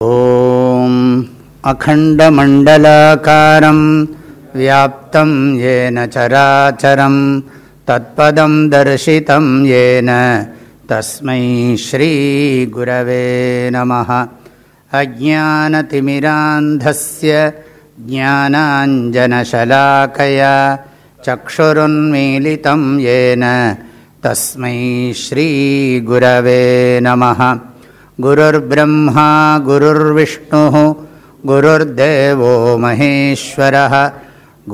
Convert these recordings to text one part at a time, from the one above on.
ॐ अखण्डमण्डलाकारं व्याप्तं येन चराचरं तत्पदं दर्शितं येन तस्मै श्रीगुरवे नमः अज्ञानतिमिरान्धस्य ज्ञानाञ्जनशलाकया चक्षुरुन्मीलितं येन तस्मै श्रीगुरवे नमः। गुरुर्ब्रह्मा गुरुर्विष्णुः गुरुर्देवो महेश्वरः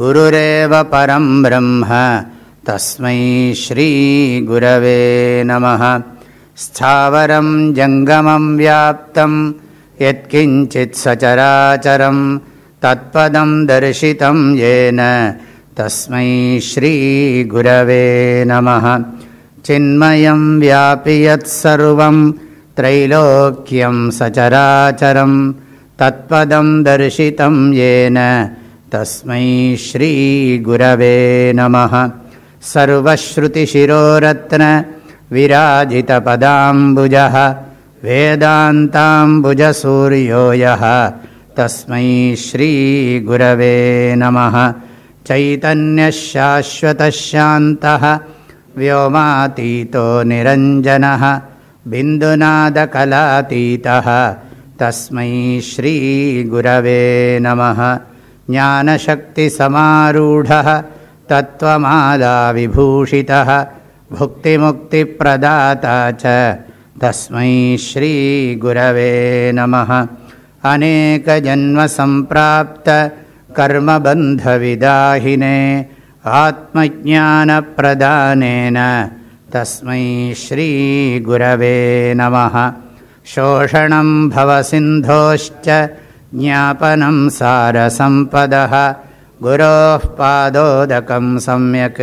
गुरुरेव परं ब्रह्म तस्मै श्रीगुरवे नमः। स्थावरं जङ्गमं व्याप्तं यत्किञ्चित् सचराचरं तत्पदं दर्शितं येन। तस्मै श्रीगुरवे नमः। चिन्मयं व्यापि यत्सर्वं त्रैलोक्यं सचराचरं तत्पदं दर्शितं येन। तस्मै श्रीगुरवे नमः। सर्वश्रुतिशिरोरत्नविराजितपदाम्बुजः वेदान्ताम्बुजसूर्यो यः तस्मै श्रीगुरवे नमः। चैतन्यशाश्वतशान्तः। व्योमातीतो निरञ्जनः। बिन्दुनादकलातीतः। तस्मै श्रीगुरवे नमः। ज्ञानशक्तिसमारूढः। तत्त्वमालाविभूषितः भुक्तिमुक्तिप्रदाता च तस्मै श्रीगुरवे नमः। अनेकजन्मसम्प्राप्तकर्मबन्धविदाहिने आत्मज्ञानप्रदानेन तस्मै श्रीगुरवे नमः। शोषणं भवसिन्धोश्च ज्ञापनं सारसम्पदः। गुरोः पादोदकं सम्यक्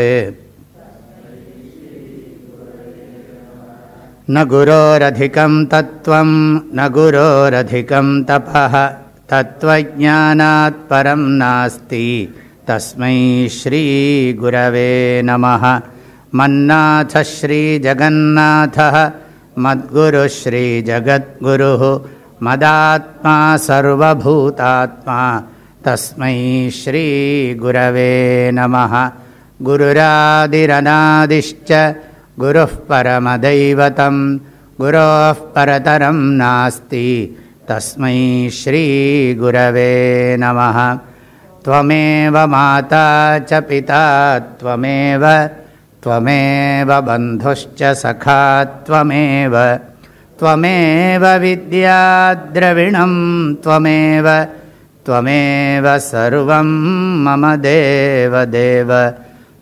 न गुरोरधिकं तत्त्वं न गुरोरधिकं तपः। तत्त्वज्ञानात् परं नास्ति। तस्मै श्रीगुरवे नमः। मन्नाथः श्रीजगन्नाथः मद्गुरुः श्रीजगद्गुरुः मदात्मा सर्वभूतात्मा। तस्मै श्रीगुरवे नमः। गुरुरादिरनादिश्च गुरुः परमदैवतं गुरोः परतरं नास्ति। तस्मै श्रीगुरवे नमः। त्वमेव माता च पिता त्वमेव त्वमेव बन्धुश्च सखा त्वमेव। त्वमेव विद्याद्रविणं त्वमेव त्वमेव सर्वं मम देवदेव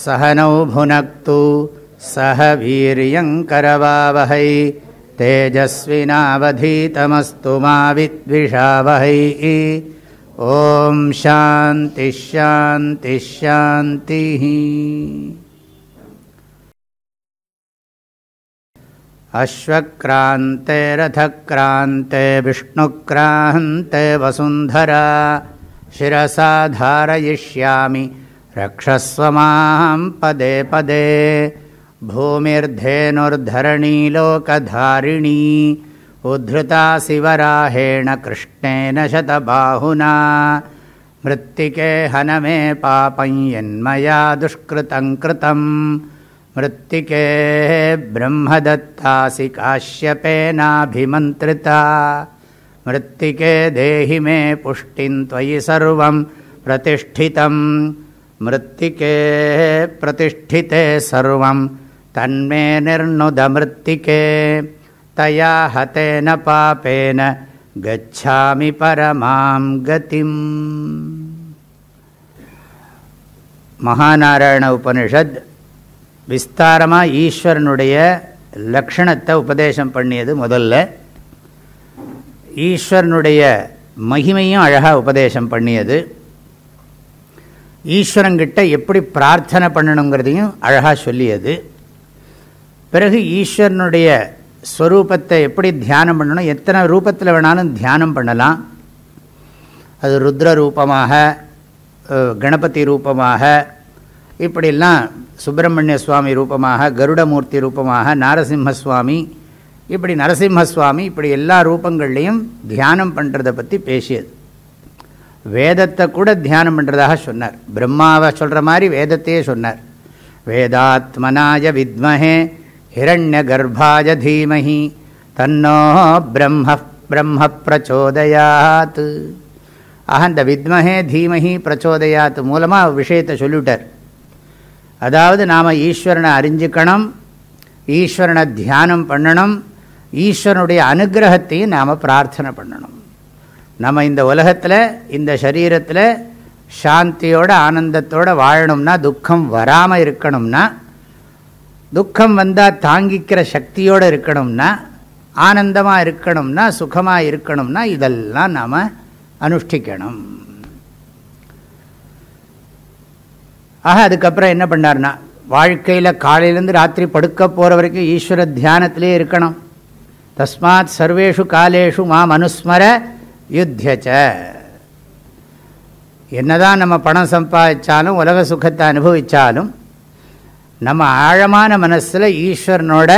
सहनौ भुनक्तु सह वीर्यङ्करवावहै तेजस्विनावधीतमस्तु मा विद्विषावहै। ॐ शान्तिश्शान्तिश्शान्तिः अश्वक्रान्ते रथक्रान्ते विष्णुक्रान्ते वसुन्धरा शिरसा धारयिष्यामि रक्षस्व मां पदे पदे भूमिर्धेनुर्धरणी लोकधारिणी उद्धृता शिवराहेण कृष्णेन शतबाहुना मृत्तिके हनमे पापं यन्मया दुष्कृतं कृतं मृत्तिके ब्रह्मदत्तासि काश्यपेनाभिमन्त्रिता मृत्तिके देहि मे पुष्टिं त्वयि सर्वं प्रतिष्ठितं மிருத்திகே பிரதிஷ்டிதே சர்வம். தன்மே நிர்ணுதமிருத்திகே தயா ஹதேன பாபேன. கச்சாமி பரமாம் கதிம். மகாநாராயண உபனிஷத் விஸ்தாரமாக ஈஸ்வரனுடைய லக்ஷணத்தை உபதேசம் பண்ணியது முதல்ல. ஈஸ்வரனுடைய மகிமையும் அழகாக உபதேசம் பண்ணியது. ஈஸ்வரங்கிட்ட எப்படி பிரார்த்தனை பண்ணணுங்கிறதையும் அழகாக சொல்லியது. பிறகு ஈஸ்வரனுடைய ஸ்வரூபத்தை எப்படி தியானம் பண்ணணும் எத்தனை ரூபத்தில் வேணாலும் தியானம் பண்ணலாம். அது ருத்ர ரூபமாக கணபதி ரூபமாக இப்படிலாம் சுப்பிரமணிய சுவாமி ரூபமாக கருடமூர்த்தி ரூபமாக நாரசிம்ம சுவாமி இப்படி நரசிம்மசுவாமி இப்படி எல்லா ரூபங்கள்லேயும் தியானம் பண்ணுறதை பற்றி பேசியது. வேதத்தை கூட தியானம் பண்ணுறதாக சொன்னார். பிரம்மாவை சொல்கிற மாதிரி வேதத்தையே சொன்னார். வேதாத்மனாய வித்மஹே ஹிரண்ய கர்ப்பாய தீமஹி தன்னோ பிரம்ம பிரம்ம பிரச்சோதயாத். ஆக இந்த வித்மஹே தீமஹி பிரச்சோதயாத் மூலமாக விஷயத்தை சொல்லிவிட்டார். அதாவது நாம் ஈஸ்வரனை அறிஞ்சிக்கணும் ஈஸ்வரனை தியானம் பண்ணணும் ஈஸ்வரனுடைய அனுகிரகத்தையும் நாம் பிரார்த்தனை பண்ணணும். நம்ம இந்த உலகத்தில் இந்த சரீரத்தில் சாந்தியோட ஆனந்தத்தோடு வாழணும்னா துக்கம் வராமல் இருக்கணும்னா துக்கம் வந்தால் தாங்கிக்கிற சக்தியோடு இருக்கணும்னா ஆனந்தமாக இருக்கணும்னா சுகமாக இருக்கணும்னா இதெல்லாம் நாம் அனுஷ்டிக்கணும். ஆக அதுக்கப்புறம் என்ன பண்ணார்னா வாழ்க்கையில் காலையிலேருந்து ராத்திரி படுக்க போகிற வரைக்கும் ஈஸ்வர தியானத்திலே இருக்கணும். தஸ்மாத் சர்வேஷு காலேஷு மாம் அனுஸ்மர யுத்தியச்ச. என்னதான் நம்ம பணம் சம்பாதிச்சாலும் உலக சுகத்தை அனுபவித்தாலும் நம்ம ஆழமான மனசில் ஈஸ்வரனோட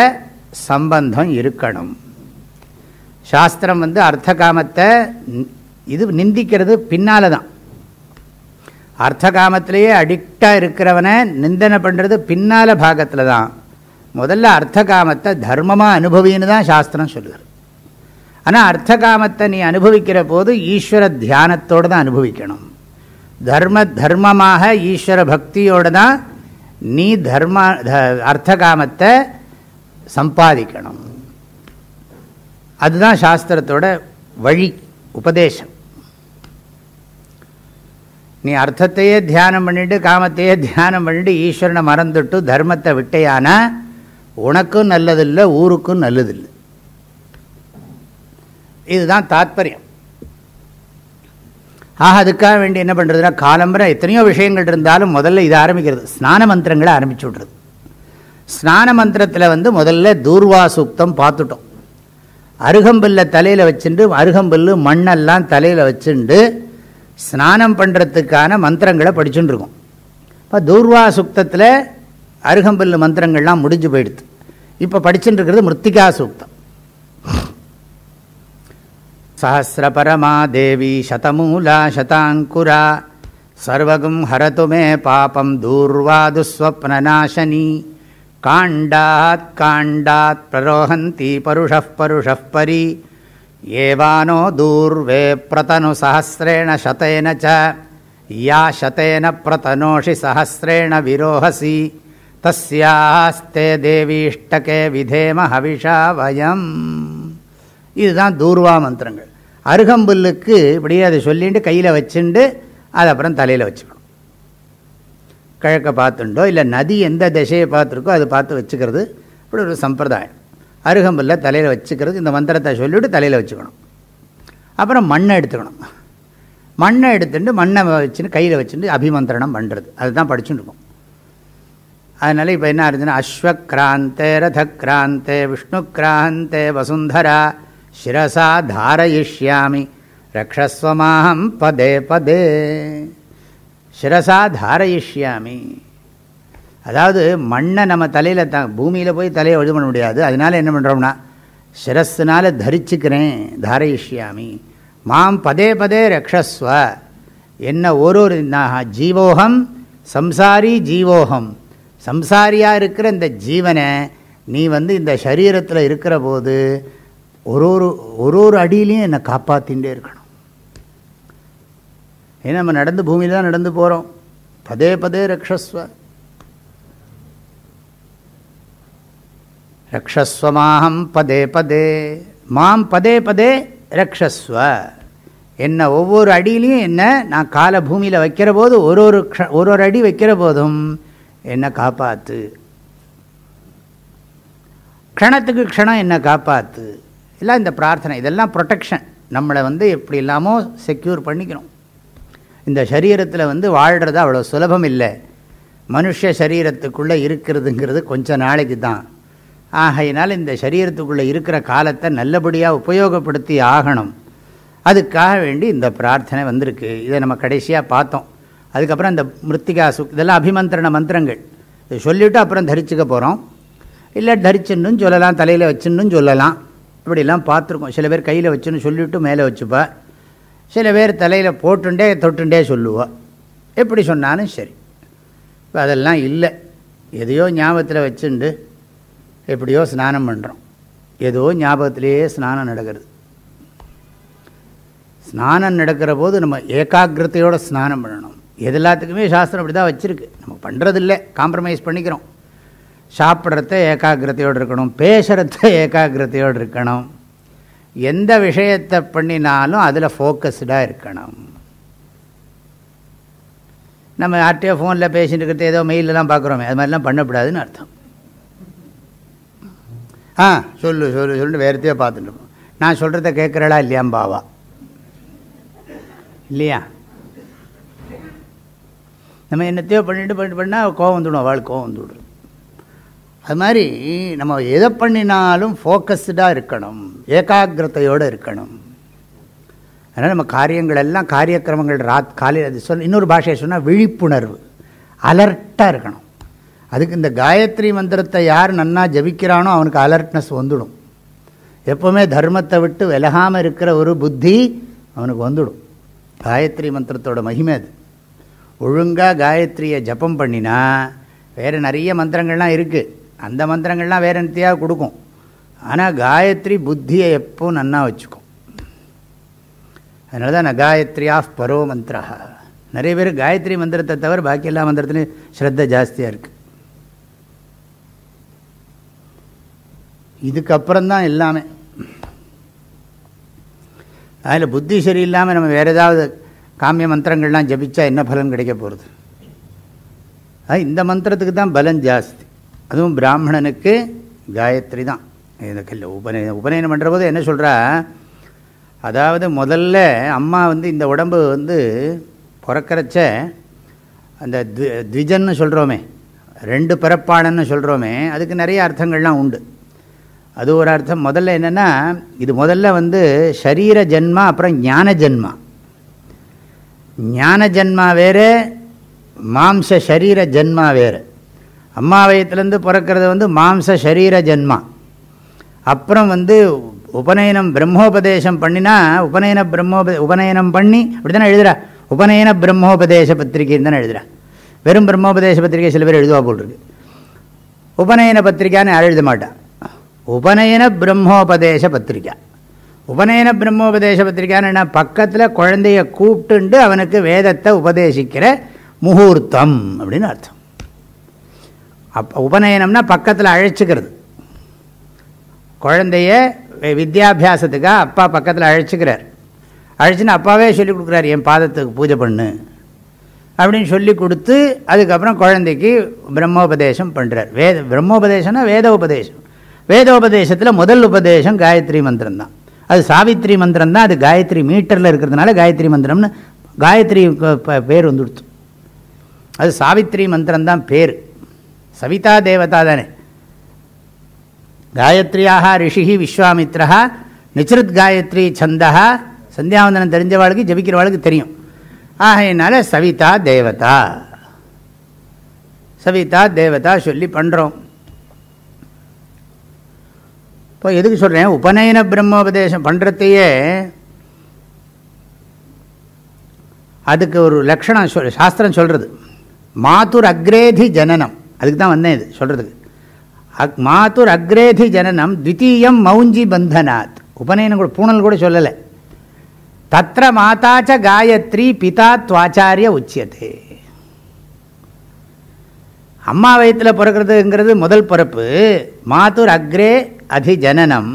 சம்பந்தம் இருக்கணும். சாஸ்திரம் வந்து அர்த்த காமத்தை இது நிந்திக்கிறது பின்னால் தான் அர்த்த காமத்திலேயே அடிக்டாக இருக்கிறவனை நிந்தனை பண்ணுறது பின்னால் பாகத்தில் தான் முதல்ல அர்த்த காமத்தை தர்மமாக அனுபவின்னு தான் சாஸ்திரம் சொல்லுகிறது ஆனால் அர்த்த காமத்தை நீ அனுபவிக்கிற போது ஈஸ்வர தியானத்தோடு தான் அனுபவிக்கணும். தர்ம தர்மமாக ஈஸ்வர பக்தியோடு தான் நீ தர்ம அர்த்த காமத்தை சம்பாதிக்கணும். அதுதான் சாஸ்திரத்தோட வழி உபதேசம். நீ அர்த்தத்தையே தியானம் பண்ணிட்டு காமத்தையே தியானம் பண்ணிட்டு ஈஸ்வரனை மறந்துட்டு தர்மத்தை விட்டையானா உனக்கும் நல்லதில்லை ஊருக்கும் நல்லதில்லை. இதுதான் தாத்பரியம். ஆக அதுக்காக வேண்டி என்ன பண்ணுறதுன்னா காலம்பரம் எத்தனையோ விஷயங்கள் இருந்தாலும் முதல்ல இது ஆரம்பிக்கிறது. ஸ்நான மந்திரங்களை ஆரம்பிச்சு விட்றது. ஸ்நான மந்திரத்தில் வந்து முதல்ல தூர்வா சூக்தம் பார்த்துட்டோம். அருகம்புல்லை தலையில் வச்சுட்டு அருகம்புல் மண்ணெல்லாம் தலையில் வச்சுண்டு ஸ்நானம் பண்ணுறதுக்கான மந்திரங்களை படிச்சுட்டுருக்கோம் இப்போ தூர்வா சுக்தத்தில் அருகம்புல் மந்திரங்கள்லாம் முடிஞ்சு போயிடுது. இப்போ படிச்சுட்டு இருக்கிறது மிருத்திகா சூக்தம். சஹசிரபரமா தேவி சதமூலா சதாங்குரா சர்வகும் ஹரது மே பாபம் தூர்வாதுஸ்வப்னநாசனி காண்டாத் காண்டாத் பிரரோஹந்தி பருஷः பருஷः பரி ஏவானோ தூர்வே பிரதனு சஹசிரேண சதேன ச யா சதேன பிரதனோஷி சஹசிரேண விரோஹசி தஸ்யாஸ்தே தேவீஷ்டகே விதேம ஹவிஷா வயம் இதுதான் தூர்வா மந்திரங்கள். அருகம்புல்லுக்கு இப்படியே அதை சொல்லிட்டு கையில் வச்சுண்டு அதை அப்புறம் தலையில் வச்சுக்கணும். கிழக்க பார்த்துண்டோ இல்லை நதி எந்த திசையை பார்த்துருக்கோ அதை பார்த்து வச்சுக்கிறது இப்படி ஒரு சம்பிரதாயம். அருகம்புல்ல தலையில் வச்சுக்கிறது இந்த மந்திரத்தை சொல்லிவிட்டு தலையில் வச்சுக்கணும். அப்புறம் மண்ணை எடுத்துக்கணும். மண்ணை எடுத்துட்டு மண்ணை வச்சுன்னு கையில் வச்சுட்டு அபிமந்திரணம் பண்ணுறது அதுதான் படிச்சுட்டு இருக்கும். அதனால் இப்போ என்ன இருந்துச்சுன்னா அஸ்வக்ராந்தே ரதக்ராந்தே விஷ்ணுக்ராந்தே வசுந்தரா சிரசா தாரயிஷ்யாமி ரக்ஷஸ்வமாகம் பதே பதே சிரசா தாரயிஷ்யாமி அதாவது மண்ணை நம்ம தலையில் த பூமியில் போய் தலையை இது பண்ண முடியாது அதனால் என்ன பண்ணுறோம்னா சிரஸ்னால் தரிச்சுக்கிறேன் தாரயிஷ்யாமி மாம் பதே பதே ரக்ஷஸ்வ என்ன ஒரு ஒரு ஜீவோகம் சம்சாரி ஜீவோகம் சம்சாரியாக இருக்கிற இந்த ஜீவனை நீ வந்து இந்த சரீரத்தில் இருக்கிற போது ஒரு ஒரு ஒரு ஒரு அடியிலையும் என்னை காப்பாற்றிகிட்டே இருக்கணும். ஏன்னா நம்ம நடந்து பூமியில் தான் நடந்து போகிறோம் பதே பதே ரக்ஷஸ்வ. ரக்ஷஸ்வமாகம் பதே பதே. மாம் பதே பதே ரக்ஷஸ்வ. என்னை ஒவ்வொரு அடியிலையும் என்ன நான் காலை பூமியில் வைக்கிற போது ஒரு ஒரு க்ஷ ஒரு ஒரு அடி வைக்கிற போதும் என்னை காப்பாற்று க்ஷணத்துக்கு க்ஷணம் என்னை காப்பாற்று எல்லாம் இந்த பிரார்த்தனை. இதெல்லாம் ப்ரொடெக்ஷன் நம்மளை வந்து எப்படி இல்லாமல் செக்யூர் பண்ணிக்கணும். இந்த சரீரத்தில் வந்து வாழ்கிறது அவ்வளோ சுலபம் இல்லை. மனுஷ சரீரத்துக்குள்ளே இருக்கிறதுங்கிறது கொஞ்சம் நாளைக்கு தான். ஆகையினால் இந்த சரீரத்துக்குள்ளே இருக்கிற காலத்தை நல்லபடியாக உபயோகப்படுத்தி ஆகணும். அதுக்காக வேண்டி இந்த பிரார்த்தனை வந்திருக்கு. இதை நம்ம கடைசியாக பார்த்தோம். அதுக்கப்புறம் இந்த மிருத்திகா சு இதெல்லாம் அபிமந்திரண மந்திரங்கள். இது சொல்லிவிட்டு அப்புறம் தரிச்சுக்க போகிறோம் இல்லை தரிச்சுன்னு சொல்லலாம் தலையில் வச்சுன்னு சொல்லலாம். இப்படிலாம் பார்த்துருக்கோம். சில பேர் கையில் வச்சுன்னு சொல்லிவிட்டு மேலே வச்சுப்பா. சில பேர் தலையில் போட்டுண்டே தொட்டுண்டே சொல்லுவோம் எப்படி சொன்னாலும் சரி. இப்போ அதெல்லாம் இல்லை. எதையோ ஞாபகத்தில் வச்சுண்டு எப்படியோ ஸ்நானம் பண்ணுறோம் ஏதோ ஞாபகத்திலேயே ஸ்நானம் நடக்கிறது. ஸ்நானம் நடக்கிற போது நம்ம ஏகாகிரத்தையோடு ஸ்நானம் பண்ணணும். எது எல்லாத்துக்குமே சாஸ்திரம் அப்படி தான் வச்சுருக்கு. நம்ம பண்ணுறதில்ல காம்ப்ரமைஸ் பண்ணிக்கிறோம். சாப்பிட்றத ஏகாகிரதையோடு இருக்கணும் பேசுகிறத ஏகாகிரதையோடு இருக்கணும். எந்த விஷயத்தை பண்ணினாலும் அதில் ஃபோக்கஸ்டாக இருக்கணும். நம்ம யார்ட்டையோ ஃபோனில் பேசிட்டு இருக்கிறது ஏதோ மெயிலெலாம் பார்க்குறோமே அது மாதிரிலாம் பண்ணக்கூடாதுன்னு அர்த்தம். ஆ சொல்லு சொல்லு சொல்லிட்டு வேறுத்தையோ பார்த்துட்டு நான் சொல்கிறத கேட்குறளா இல்லையாம்பாவா இல்லையா? நம்ம என்னத்தையோ பண்ணிட்டு பண்ணிட்டு பண்ணால் கோவம் வந்துடும் அவள் கோவம் வந்துவிடும் அது மாதிரி நம்ம எதை பண்ணினாலும் ஃபோக்கஸ்டாக இருக்கணும் ஏகாகிரத்தையோடு இருக்கணும். அதனால் நம்ம காரியங்கள் எல்லாம் காரியக்கிரமங்கள் ராத் காலையில் அது சொல் இன்னொரு பாஷையை சொன்னால் விழிப்புணர்வு அலர்ட்டாக இருக்கணும். அதுக்கு இந்த காயத்ரி மந்திரத்தை யார் நன்னா ஜபிக்கிறானோ அவனுக்கு அலர்ட்னஸ் வந்துடும். எப்போவுமே தர்மத்தை விட்டு விலகாமல் இருக்கிற ஒரு புத்தி அவனுக்கு வந்துடும். காயத்ரி மந்திரத்தோட மகிமை அது. ஒழுங்காக காயத்ரியை ஜபம் பண்ணினா வேறு நிறைய மந்திரங்கள்லாம் இருக்குது அந்த மந்திரங்கள்லாம் வேறு என்னத்தையாக கொடுக்கும். ஆனால் காயத்ரி புத்தியை எப்போ நன்னா வச்சுக்கும். அதனால தான் நகாயத்ரி ஆஃப் பரோ மந்திரா நிறைய பேர் காயத்ரி மந்திரத்தை தவிர பாக்கி எல்லா மந்திரத்துலையும் ஸ்ரத்த ஜாஸ்தியாக இருக்குது இதுக்கப்புறம் தான் எல்லாமே. அதில் புத்தி சரியில்லாமல் நம்ம வேறு ஏதாவது காமிய மந்திரங்கள்லாம் ஜபித்தா என்ன பலன் கிடைக்க போகிறது அது இந்த மந்திரத்துக்கு தான் பலன் ஜாஸ்தி. அதுவும் பிராமணனுக்கு காயத்ரி தான். இந்த கல்ல உபநயனம் உபநயனம் பண்ணுற போது என்ன சொல்கிறா அதாவது முதல்ல அம்மா வந்து இந்த உடம்பு வந்து பிறக்கிறச்ச அந்த த்விஜன்னு சொல்கிறோமே ரெண்டு பிறப்பாளன்னு சொல்கிறோமே அதுக்கு நிறைய அர்த்தங்கள்லாம் உண்டு. அது ஒரு அர்த்தம். முதல்ல என்னென்னா இது முதல்ல வந்து ஷரீர ஜென்மா அப்புறம் ஞான ஜென்மா. ஞான ஜென்மா வேறு மாம்ச சரீர ஜென்மா வேறு. அம்மா வயத்துலேருந்து பிறக்கிறது வந்து மாம்ச சரீர ஜென்மா. அப்புறம் வந்து உபநயனம் பிரம்மோபதேசம் பண்ணினா உபநயன பிரம்மோப உபநயனம் பண்ணி அப்படி தானே எழுதுகிறா உபநயன பிரம்மோபதேச பத்திரிகைன்னு தானே எழுதுகிறா வெறும் பிரம்மோபதேச பத்திரிகை சில பேர் எழுதுவா போட்டிருக்கு உபநயன பத்திரிக்கான்னு யாரும் எழுத மாட்டான் உபநயன பிரம்மோபதேச பத்திரிக்கா உபநயன பிரம்மோபதேச பத்திரிக்கான்னு என்ன? பக்கத்தில் குழந்தைய கூப்பிட்டுண்டு அவனுக்கு வேதத்தை உபதேசிக்கிற முகூர்த்தம் அப்படின்னு அர்த்தம். அப்போ உபநயனம்னா பக்கத்தில் அழைச்சிக்கிறது. குழந்தைய வித்யாபியாசத்துக்காக அப்பா பக்கத்தில் அழைச்சிக்கிறார். அழைச்சின்னு அப்பாவே சொல்லி கொடுக்குறாரு என் பாதத்துக்கு பூஜை பண்ணு. அப்படின்னு சொல்லி கொடுத்து அதுக்கப்புறம் குழந்தைக்கு பிரம்மோபதேசம் பண்ணுறார் வேத பிரம்மோபதேசம்னா வேத உபதேசம். வேதோபதேசத்தில் முதல் உபதேசம் காயத்ரி மந்திரம் தான். அது சாவித்ரி மந்திரம் தான். அது காயத்ரி மீட்டரில் இருக்கிறதுனால காயத்ரி மந்திரம்னு காயத்ரி பேர் வந்துடுச்சு அது சாவித்ரி மந்திரம் தான் பேர். சவிதா தேவதா தானே? காயத்ரியாக ரிஷி விஸ்வாமித்ரா நிச்சிருத் காயத்ரி சந்தா சந்தியாவந்தனம் தெரிஞ்சவாளுக்கு ஜபிக்கிறவாளுக்கு தெரியும். ஆகையினால சவிதா தேவதா. சவிதா தேவதா சொல்லி பண்ணுறோம் இப்போ எதுக்கு சொல்கிறேன் உபநயன பிரம்மோபதேசம் பண்ணுறதையே அதுக்கு ஒரு லக்ஷணம் சொல் சாஸ்திரம் சொல்கிறது மாத்துர் அக்ரேதி ஜனனம். அதுக்கு தான் வந்தேன் இது சொல்கிறதுக்கு அக் மாத்துர் அக்ரேதி ஜனனம் த்வித்தீயம் மௌஞ்சி பந்தனாத். உபநயனம் கூட பூணல் கூட சொல்லலை. தத்திர மாதாச்ச காயத்ரி பிதா துவாச்சாரிய உச்சியதே. அம்மா வயத்தில் பிறக்கிறதுங்கிறது முதல் பிறப்பு. மாத்துர் அக்ரே அதிஜனனம்.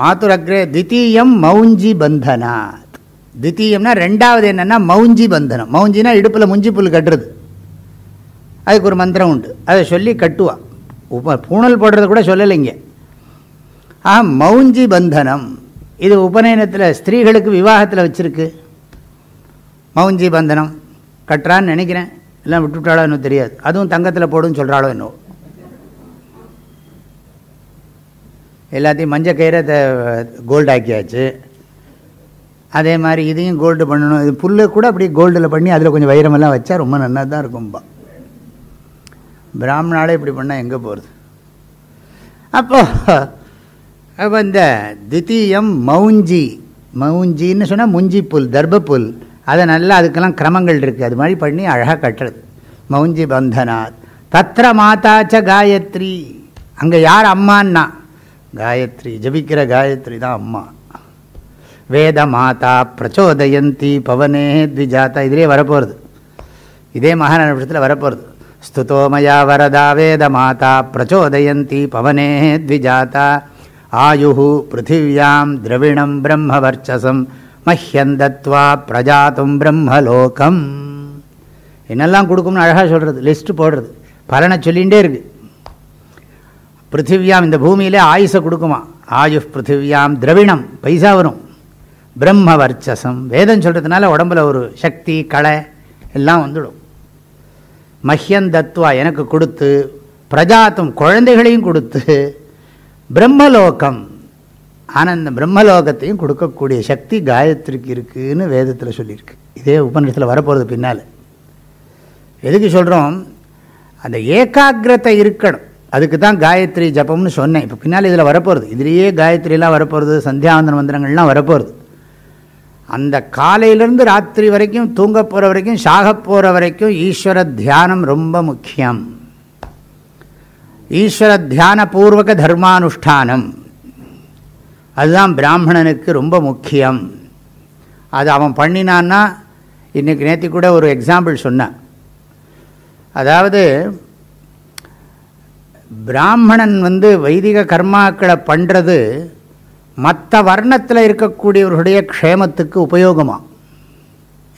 மாத்துரக்ரே தித்தீயம் மௌஞ்சி பந்தனாத். தித்தீயம்னா ரெண்டாவது என்னென்னா மௌஞ்சி பந்தனம். மௌஞ்சினா இடுப்பில் முஞ்சி புல் கட்டுறது. அதுக்கு ஒரு மந்திரம் உண்டு. அதை சொல்லி கட்டுவான் உப பூணல் போடுறது கூட சொல்லலைங்க ஆ மௌஞ்சி பந்தனம். இது உபநயனத்தில் ஸ்திரீகளுக்கு விவாகத்தில் வச்சுருக்கு. மௌஞ்சி பந்தனம். கட்டுறான்னு நினைக்கிறேன். எல்லாம் விட்டுவிட்டாளோ இன்னும் தெரியாது. அதுவும் தங்கத்தில் போடுன்னு சொல்கிறாளோ என்னோ எல்லாத்தையும் மஞ்சள் கயிறை கோல்டு ஆக்கியாச்சு. அதே மாதிரி இதையும் கோல்டு பண்ணணும். இது புல்லு கூட அப்படியே கோல்டில் பண்ணி அதில் கொஞ்சம் வைரமெல்லாம் வச்சா ரொம்ப நல்லா தான் இருக்கும்பா. பிராமணாலே இப்படி பண்ணால் எங்கே போகிறது அப்போ அப்போ இந்த தித்தீயம் மௌஞ்சி மௌஞ்சின்னு சொன்னால் முஞ்சி புல் தர்ப புல் அதை நல்லா அதுக்கெல்லாம் கிரமங்கள் இருக்குது அது மாதிரி பண்ணி அழகாக கட்டுறது. மௌஞ்சி பந்தனாத். தத்திர மாதாச்ச காயத்ரி. அங்கே யார் அம்மான்னா? காயத்ரி. ஜபிக்கிற காயத்ரி தான் அம்மா. வேத மாதா பிரச்சோதயந்தி பவனே த்விஜாத்தா இதிலே வரப்போகிறது இதே மகாநபுஷத்தில் வரப்போகிறது ஸ்துதோமயா வரதா வேத மாதா பிரச்சோதயந்தி பவனே த்விஜாத்தா ஆயு பிருத்திவியாம் திரவிணம் பிரம்மவர்ச்சசம் மஹ்யந்தத்வா பிரஜாத்தும் பிரம்மலோகம் என்னெல்லாம் கொடுக்கும்னு அழகாக சொல்கிறது லிஸ்ட்டு போடுறது பலனை சொல்லிகிட்டே இருக்குது பிருத்திவியாம் இந்த பூமியிலே ஆயுஷை கொடுக்குமா? ஆயு பிருத்திவியாம் திரவிணம் பைசா வரும். பிரம்ம வர்ச்சசம் வேதம் சொல்கிறதுனால உடம்புல ஒரு சக்தி களை எல்லாம் வந்துடும். மஹ்யந்தத்வா எனக்கு கொடுத்து பிரஜாத்தும் குழந்தைகளையும் கொடுத்து பிரம்மலோகம் ஆனந்த பிரம்மலோகத்தையும் கொடுக்கக்கூடிய சக்தி காயத்ரிக்கு இருக்குதுன்னு வேதத்தில் சொல்லியிருக்கு. இதே உபநிஷத்தில் வரப்போகிறது பின்னால். எதுக்கு சொல்கிறோம் அந்த ஏகாகிரத்தை இருக்கணும். அதுக்கு தான் காயத்ரி ஜபம்னு சொன்னேன். இப்போ பின்னால் இதில் வரப்போகிறது இதுலேயே காயத்ரிலாம் வரப்போகிறது சந்தியாவந்தன மந்திரங்கள்லாம் வரப்போகிறது அந்த காலையிலேருந்து ராத்திரி வரைக்கும் தூங்க போகிற வரைக்கும் சாக போகிற வரைக்கும் ஈஸ்வர தியானம் ரொம்ப முக்கியம். ஈஸ்வர தியான பூர்வக தர்மானுஷ்டானம். அதுதான் பிராமணனுக்கு ரொம்ப முக்கியம். அது அவன் பண்ணினான்னா இன்றைக்கி நேற்று கூட ஒரு எக்ஸாம்பிள் சொன்னான். அதாவது பிராமணன் வந்து வைதிக கர்மாக்களை பண்ணுறது மற்ற வர்ணத்தில் இருக்கக்கூடியவர்களுடைய க்ஷேமத்துக்கு உபயோகமாக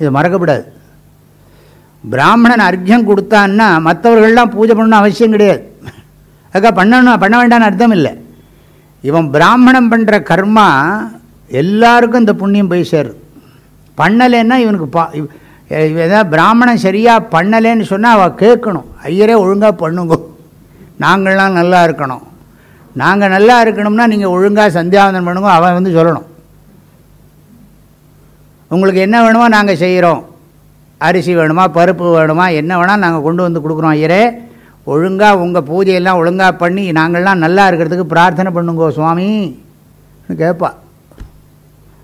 இது மறக்கப்படாது பிராமணன் அர்க்கியம் கொடுத்தான்னா மற்றவர்கள்லாம் பூஜை பண்ணணும் அவசியம் கிடையாது. அதுக்காக பண்ணணும் பண்ண வேண்டாம்னு அர்த்தம் இல்லை. இவன் பிராமணம் பண்ணுற கர்மா எல்லாருக்கும் இந்த புண்ணியம் போய் சேருது பண்ணலைன்னா இவனுக்கு பா ஏதாவது பிராமணன் சரியாக பண்ணலேன்னு சொன்னால் அவள் கேட்கணும். ஐயரே ஒழுங்காக பண்ணுங்க. நாங்கள்லாம் நல்லா இருக்கணும். நாங்கள் நல்லா இருக்கணும்னா நீங்கள் ஒழுங்காக சந்தியாவந்தனம் பண்ணுங்க அவன் வந்து சொல்லணும். உங்களுக்கு என்ன வேணுமோ நாங்கள் செய்கிறோம் அரிசி வேணுமா பருப்பு வேணுமா என்ன வேணால் நாங்கள் கொண்டு வந்து கொடுக்குறோம் ஐயரே. ஒழுங்காக உங்கள் பூஜையெல்லாம் ஒழுங்காக பண்ணி நாங்கள்லாம் நல்லா இருக்கிறதுக்கு பிரார்த்தனை பண்ணுங்கோ சுவாமி கேட்பா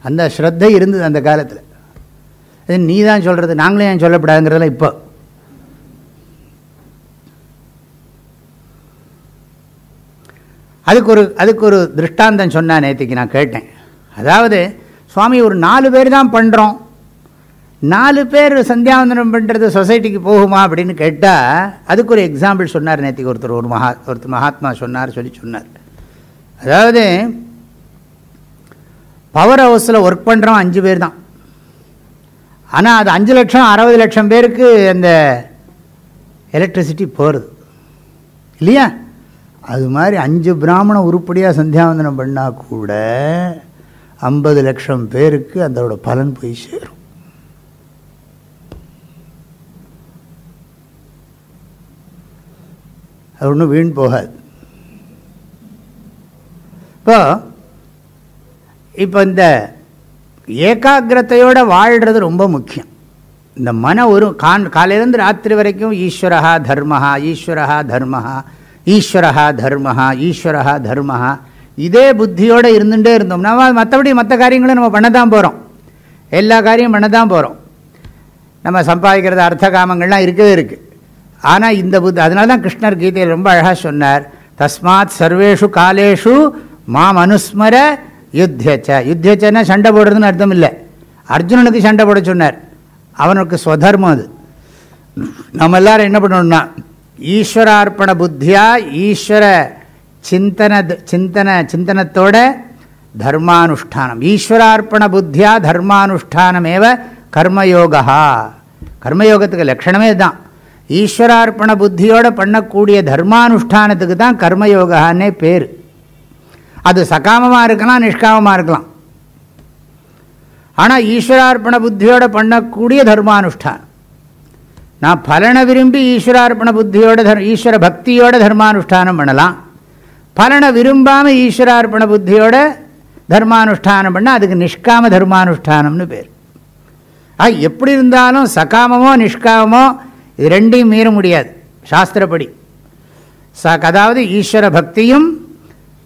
அந்த ஸ்ரத்தை இருந்தது அந்த காலத்தில். நீ தான் சொல்கிறது நாங்களே ஏன் சொல்லப்படாதுங்கிறதெல்லாம் இப்போ. அதுக்கு ஒரு அதுக்கு ஒரு திருஷ்டாந்தம் சொன்னால் நேற்றுக்கு நான் கேட்டேன். அதாவது சுவாமி ஒரு நாலு பேர் தான் பண்ணுறோம் நாலு பேர் சந்தியாவந்தனம் பண்ணுறது சொசைட்டிக்கு போகுமா அப்படின்னு கேட்டால் அதுக்கு ஒரு எக்ஸாம்பிள் சொன்னார் நேற்றுக்கு ஒருத்தர் ஒரு மகா ஒருத்தர் மகாத்மா சொன்னார் சொல்லி சொன்னார். அதாவது பவர் ஹவுஸில் ஒர்க் பண்ணுறோம் அஞ்சு பேர் தான். ஆனால் அது அஞ்சு லட்சம் அறுபது லட்சம் பேருக்கு அந்த எலக்ட்ரிசிட்டி போகிறது இல்லையா? அது மாதிரி அஞ்சு பிராமண உருப்படியாக சந்தியாவந்தனம் பண்ணால் கூட ஐம்பது லட்சம் பேருக்கு அதோட பலன் போய் சேரும். அது ஒன்றும் வீண் போகாது. இப்போ இப்போ இந்த ஏகாகிரத்தையோடு வாழ்கிறது ரொம்ப முக்கியம். இந்த மன ஒரு கான் காலையிலேருந்து ராத்திரி வரைக்கும் ஈஸ்வரஹா தர்மஹா ஈஸ்வரா தர்மஹா ஈஸ்வரஹா தர்மஹா ஈஸ்வரஹா தர்மஹா. இதே புத்தியோடு இருந்துகிட்டே இருந்தோம்னா மற்றபடி மற்ற காரியங்களும் நம்ம பண்ண தான் போகிறோம் எல்லா காரியம் பண்ண தான் போகிறோம் நம்ம சம்பாதிக்கிறது அர்த்த காமங்கள்லாம் இருக்கவே இருக்குது ஆனால் இந்த புத்தி அதனால தான் கிருஷ்ணர் கீதையில் ரொம்ப அழகாக சொன்னார். தஸ்மாத் சர்வேஷு காலேஷு மாம் அனுஸ்மர யுத்தியச்ச. யுத்தியச்சன்னா சண்டை போடுறதுன்னு அர்த்தம் இல்லை. அர்ஜுனனுக்கு சண்டை போட சொன்னார். அவனுக்கு ஸ்வதர்மம் அது. நம்ம எல்லாரும் என்ன பண்ணணும்னா ஈஸ்வரார்ப்பண புத்தியா ஈஸ்வர சிந்தன சிந்தன சிந்தனத்தோட தர்மானுஷ்டானம். ஈஸ்வரார்ப்பண புத்தியா தர்மானுஷ்டானமேவ கர்மயோகா கர்மயோகத்துக்கு லட்சணமே தான் ஈஸ்வரார்ப்பண புத்தியோடு பண்ணக்கூடிய தர்மானுஷ்டானத்துக்கு தான் கர்மயோகான்னே பேர். அது சகாமமாக இருக்கலாம் நிஷ்காமமாக இருக்கலாம். ஆனால் ஈஸ்வரார்ப்பண புத்தியோடு பண்ணக்கூடிய தர்மானுஷ்டானம். நான் பலனை விரும்பி ஈஸ்வரார்ப்பண புத்தியோட தர் ஈஸ்வர பக்தியோட தர்மானுஷ்டானம் பண்ணலாம். பலனை விரும்பாமல் ஈஸ்வரார்ப்பண புத்தியோட தர்மானுஷ்டானம் பண்ணால் அதுக்கு நிஷ்காம தர்மானுஷ்டானம்னு பேர். ஆ எப்படி இருந்தாலும் சகாமமோ நிஷ்காமமோ இது ரெண்டையும் மீற முடியாது. சாஸ்திரப்படி. ச அதாவது ஈஸ்வர பக்தியும்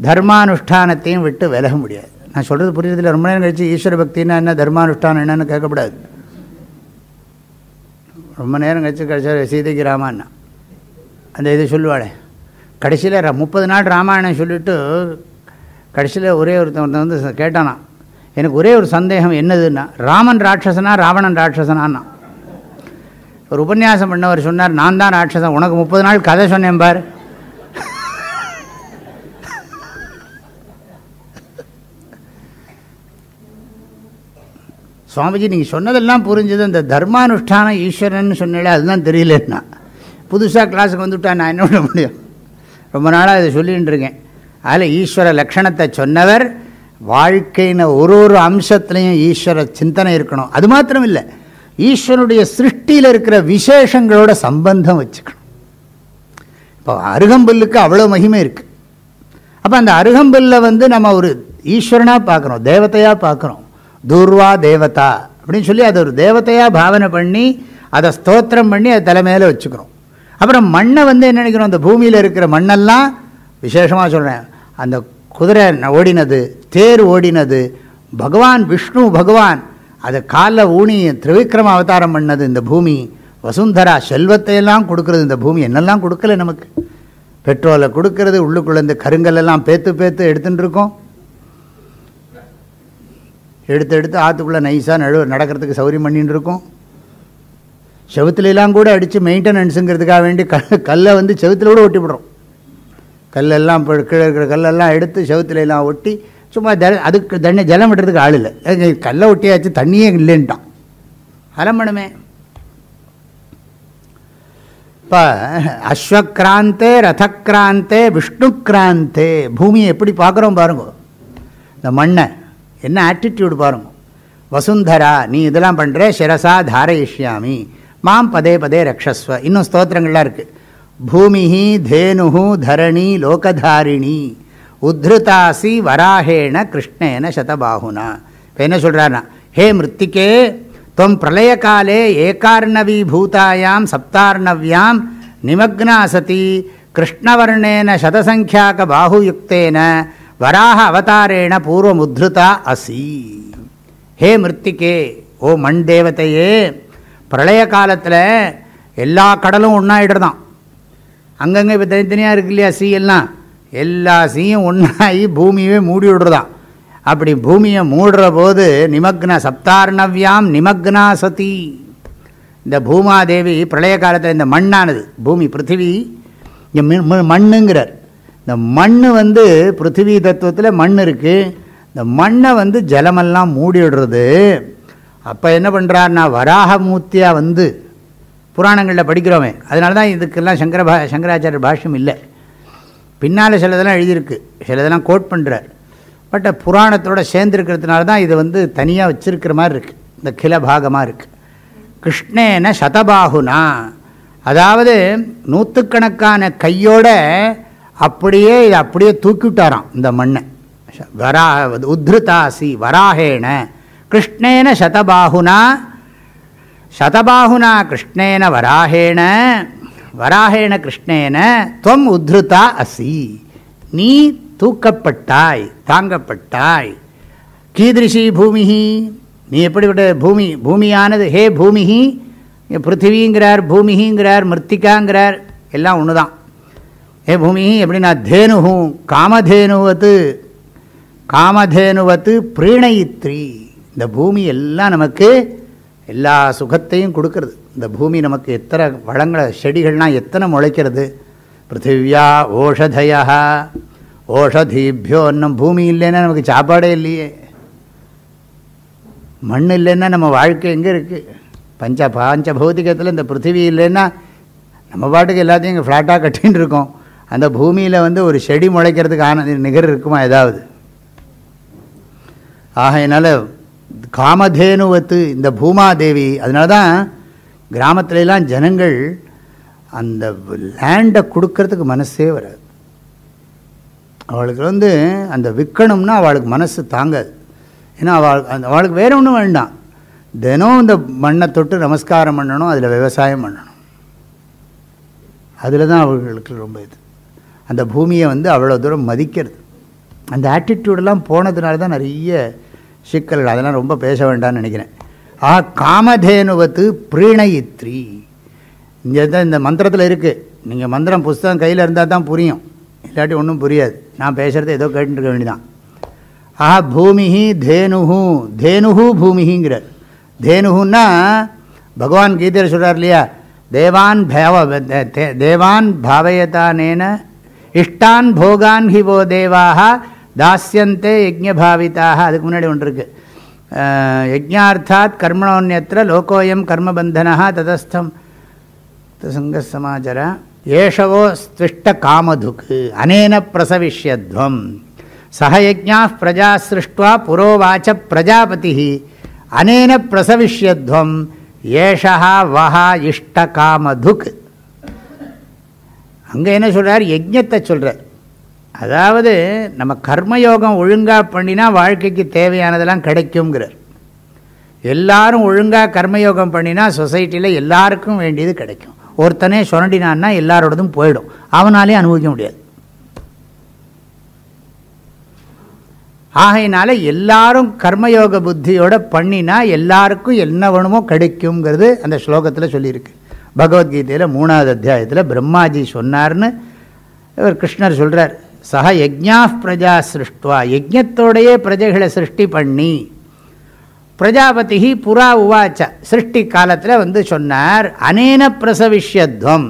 தர்மானுஷ்டானத்தையும் விட்டு விலக முடியாது. நான் சொல்கிறது புரியுறதில்ல ரொம்ப நேரம் கழிச்சு ஈஸ்வர பக்தின்னா என்ன தர்மானுஷ்டானம் என்னன்னு கேட்கக்கூடாது. ரொம்ப நேரம் கழிச்சு கழிச்சா சீதைக்கு ராமாயணம். அந்த இது சொல்லுவாளே. கடைசியில் முப்பது நாள் ராமாயணம் சொல்லிவிட்டு கடைசியில் ஒரே ஒருத்தன் வந்து கேட்டானா எனக்கு ஒரே ஒரு சந்தேகம் என்னதுன்னா ராமன் ராட்சசனா ராவணன் ராட்சசனான்னா? ஒரு உபன்யாசம் பண்ணவர் சொன்னார் நான் தான் ராட்சசன் உனக்கு முப்பது நாள் கதை சொன்னேன் பார். சுவாமிஜி நீங்கள் சொன்னதெல்லாம் புரிஞ்சது. இந்த தர்மானுஷ்டானம் ஈஸ்வரன் சொன்னால அதுதான் தெரியலன்னா. புதுசாக கிளாஸுக்கு வந்துவிட்டா நான் என்ன பண்ண முடியும்? ரொம்ப நாளாக இதை சொல்லிகிட்டு இருக்கேன். அதில் ஈஸ்வர லக்ஷணத்தை சொன்னவர் வாழ்க்கையின் ஒரு ஒரு அம்சத்துலேயும் ஈஸ்வர சிந்தனை இருக்கணும். அது மாத்திரம் இல்லை ஈஸ்வரனுடைய சிருஷ்டியில் இருக்கிற விசேஷங்களோட சம்பந்தம் வச்சுக்கணும். இப்போ அருகம்புல்லுக்கு அவ்வளோ மகிமை இருக்குது அப்போ அந்த அருகம்புல்லை வந்து நம்ம ஒரு ஈஸ்வரனாக பார்க்குறோம் தேவத்தையாக பார்க்குறோம். தூர்வா தேவதா அப்படின்னு சொல்லி அதை ஒரு தேவத்தையாக பாவனை பண்ணி அதை ஸ்தோத்திரம் பண்ணி அதை தலைமையில் வச்சுக்கிறோம். அப்புறம் மண்ணை வந்து என்ன நினைக்கிறோம்? அந்த பூமியில் இருக்கிற மண்ணெல்லாம் விசேஷமாக சொல்கிறேன் அந்த குதிரை ஓடினது தேர் ஓடினது பகவான் விஷ்ணு பகவான் அதை காலில் ஊனி திரிவிக்ரம அவதாரம் பண்ணது இந்த பூமி வசுந்தரா செல்வத்தையெல்லாம் கொடுக்கறது இந்த பூமி என்னெல்லாம் கொடுக்கல நமக்கு? பெட்ரோலை கொடுக்கறது உள்ளுக்குள்ளே இந்த கருங்கல்லாம் பேத்து பேத்து எடுத்துகிட்டு இருக்கோம். எடுத்து எடுத்து ஆற்றுக்குள்ளே நைஸாக நடு நடக்கிறதுக்கு சௌரியம் பண்ணின்னு இருக்கும். செவுத்துலலாம் கூட அடித்து மெயின்டெனன்ஸுங்கிறதுக்காக வேண்டி க கல்லை வந்து செவுத்தில் கூட ஒட்டி விடுறோம் கல்லெல்லாம் இப்போ கீழே இருக்கிற கல்லெல்லாம் எடுத்து செவுத்துலலாம் ஒட்டி சும்மா ஜல அதுக்கு தண்ணி ஜலம் விடுறதுக்கு ஆள் இல்லை. கல்லை ஒட்டியாச்சு தண்ணியே இல்லைன்ட்டான். அலம்பணுமே இப்போ அஸ்வக்ராந்தே ரதக்ராந்தே விஷ்ணுக்ராந்தே பூமியை எப்படி பார்க்குறோம் பாருங்க. இந்த மண்ணை என்ன ஆட்டிடியூடு பாருங்க. வசுந்தரா நீ இதெல்லாம் பண்ணுற சிரசா தாரயிஷ்யாமி. மாம் பதே பதே ரக்ஷஸ்வ. இன்னும் ஸ்தோத்திரங்கள்லாம் இருக்குது பூமி தேனு தரணி லோகதாரிணி. உத்ருதாசி வராகேண கிருஷ்ணேன சதபாகுனா. இப்போ என்ன சொல்கிறாருன்னா ஹே மிருத்திகே தொம் பிரளயகாலே ஏகார்ணவி பூதாயாம் சப்தார்ணவியாம் நிமக்னா சதி கிருஷ்ணவர்ணேன சதசங்கியாக பாகுயுக்தேன வராக அவதாரேண பூர்வமுத்ருதா அசி. ஹே மிருத்திகே ஓ மண் தேவதையே பிரளய காலத்தில் எல்லா கடலும் ஒன்றாயிடுறதான் அங்கங்கே இப்போ தனித்தனியாக இருக்கு இல்லையா சீ எல்லாம்? எல்லா சீயும் ஒன்றாகி பூமியவே மூடி விடுறதான் அப்படி பூமியை மூடுற போது நிமக்ன சப்தார்ணவியாம் நிமக்னா சதி. இந்த பூமாதேவி பிரளய காலத்தில் இந்த மண்ணானது பூமி பிருத்திவி மண்ணுங்கிறார். இந்த மண் வந்து பிருத்திவி தத்துவத்தில் மண் இருக்குது இந்த மண்ணை வந்து ஜலமெல்லாம் மூடி விடுறது அப்போ என்ன பண்ணுறாருனா வராகமூர்த்தியாக வந்து புராணங்களில் படிக்கிறோமே அதனால தான் இதுக்கெல்லாம் சங்கர பா சங்கராச்சாரியர் பாஷ்யம் இல்லை. பின்னால் சிலதெல்லாம் எழுதியிருக்கு. சிலதெல்லாம் கோட் பண்ணுறார் பட் புராணத்தோடு சேர்ந்துருக்கிறதுனால தான் இது வந்து தனியாக வச்சுருக்கிற மாதிரி இருக்குது இந்த கில பாகமாக இருக்குது கிருஷ்ணேன சதபாகுனா அதாவது நூற்றுக்கணக்கான கையோட அப்படியே இதை அப்படியே தூக்கிவிட்டாராம் இந்த மண்ணை. வரா உத்ருதாசி வராகேன கிருஷ்ணேன சதபாகுனா சதபாகுனா கிருஷ்ணேன வராகேன வராகேன கிருஷ்ணேன துவம் உத்ருதா அசி. நீ தூக்கப்பட்டாய் தாங்கப்பட்டாய். கீதிருஷி பூமி நீ எப்படிப்பட்ட பூமி பூமியானது? ஹே பூமி பிருத்திவிங்கிறார் பூமிங்கிறார் மிருத்திகாங்கிறார் எல்லாம் ஒன்று தான் ஏ பூமி எப்படின்னா தேனுகும் காமதேனுவத்து காமதேனுவத்து பிரீணயித்ரி. இந்த பூமி எல்லாம் நமக்கு எல்லா சுகத்தையும் கொடுக்கறது. இந்த பூமி நமக்கு எத்தனை வளங்களை செடிகள்னால் எத்தனை முளைக்கிறது? பிருத்திவியா ஓஷதயா ஓஷதீபியோ இன்னும் பூமி இல்லைன்னா நமக்கு சாப்பாடே இல்லையே. மண் இல்லைன்னா நம்ம வாழ்க்கை எங்கே இருக்குது பஞ்ச பாஞ்ச பௌத்திகத்தில் இந்த பிருத்திவி இல்லைன்னா நம்ம பாட்டுக்கு எல்லாத்தையும் இங்கே ஃப்ளாட்டாக கட்டின்னு இருக்கோம். அந்த பூமியில் வந்து ஒரு செடி முளைக்கிறதுக்கு ஆன நிகர் இருக்குமா ஏதாவது? ஆகையினால காமதேனுவத்து இந்த பூமாதேவி அதனால தான் கிராமத்துலலாம் ஜனங்கள் அந்த லேண்டை கொடுக்கறதுக்கு மனசே வராது. அவளுக்கு வந்து அந்த விற்கணும்னா அவளுக்கு மனசு தாங்காது. ஏன்னா அவள் அந்த அவளுக்கு வேறு ஒன்றும் வேண்டாம். தினம் இந்த மண்ணை தொட்டு நமஸ்காரம் பண்ணணும் அதில் விவசாயம் பண்ணணும். அதில் தான் அவர்களுக்கு ரொம்ப இது. அந்த பூமியை வந்து அவ்வளோ தூரம் மதிக்கிறது. அந்த ஆட்டிடியூடெல்லாம் போனதுனால தான் நிறைய சிக்கல்கள் அதெல்லாம் ரொம்ப பேச வேண்டாம்னு நினைக்கிறேன். ஆ காமதேனுவத்து பிரீணயித்ரி. இங்கே தான் இந்த மந்திரத்தில் இருக்குது நீங்கள் மந்திரம் புஸ்தகம் கையில் இருந்தால் தான் புரியும். இல்லாட்டி ஒன்றும் புரியாது. நான் பேசுகிறது ஏதோ கேட்டுருக்க வேண்டிதான் ஆஹா பூமிஹி தேனுஹு. தேனுஹு பூமிங்கிறார் தேனுஹுன்னா பகவான் கீதையில் சொல்கிறார் இல்லையா? தேவான் பேவ தே- தேவான் பாவயதானேன இஷ்டான் போகான் ஹி வோ தேவாக தாஸ்யந்தே யஜ்ஞபாவிதாக அதுக்கு முன்னாடி ஒன்று இருக்குது யஜ்ஞார்த்தாத் கர்மணோன்யத்திர லோகோயம் கர்மபந்தனா ததஸ்தம் சங்க சமாச்சார ஏஷவோ ஸ்திஷ்ட காமதுக்கு அனேன பிரசவிஷ்யத்வம் சகயஜா பிரஜா சிருஷ்டுவா புரோவாச்ச பிரஜாபதி அனேன பிரசவிஷ்யத்வம் ஏஷா வஹா இஷ்ட காமதுக் அங்கே என்ன சொல்கிறார் யஜ்ஞத்தை சொல்கிறார் அதாவது நம்ம கர்மயோகம் ஒழுங்காக பண்ணினா வாழ்க்கைக்கு தேவையானதெல்லாம் கிடைக்குங்கிறார் எல்லாரும் ஒழுங்காக கர்மயோகம் பண்ணினா சொசைட்டியில் எல்லாருக்கும் வேண்டியது கிடைக்கும். ஒருத்தனே சுரண்டினான்னா எல்லாரோடதும் போயிடும். அவனாலே அனுபவிக்க முடியாது. ஆகையினால எல்லாரும் கர்மயோக புத்தியோட பண்ணினா எல்லாருக்கும் என்ன வேணுமோ கிடைக்குங்கிறது அந்த ஸ்லோகத்தில் சொல்லியிருக்கு. பகவத்கீதையில் மூணாவது அத்தியாயத்தில் பிரம்மாஜி சொன்னார்னு இவர் கிருஷ்ணர் சொல்கிறார் சக யஜ்யா பிரஜா சிருஷ்டுவா யஜ்யத்தோடையே பிரஜைகளை சிருஷ்டி பண்ணி பிரஜாபதி புறா உவாச்ச சிருஷ்டி காலத்தில் வந்து சொன்னார் அனேன பிரசவிஷ்யத்வம்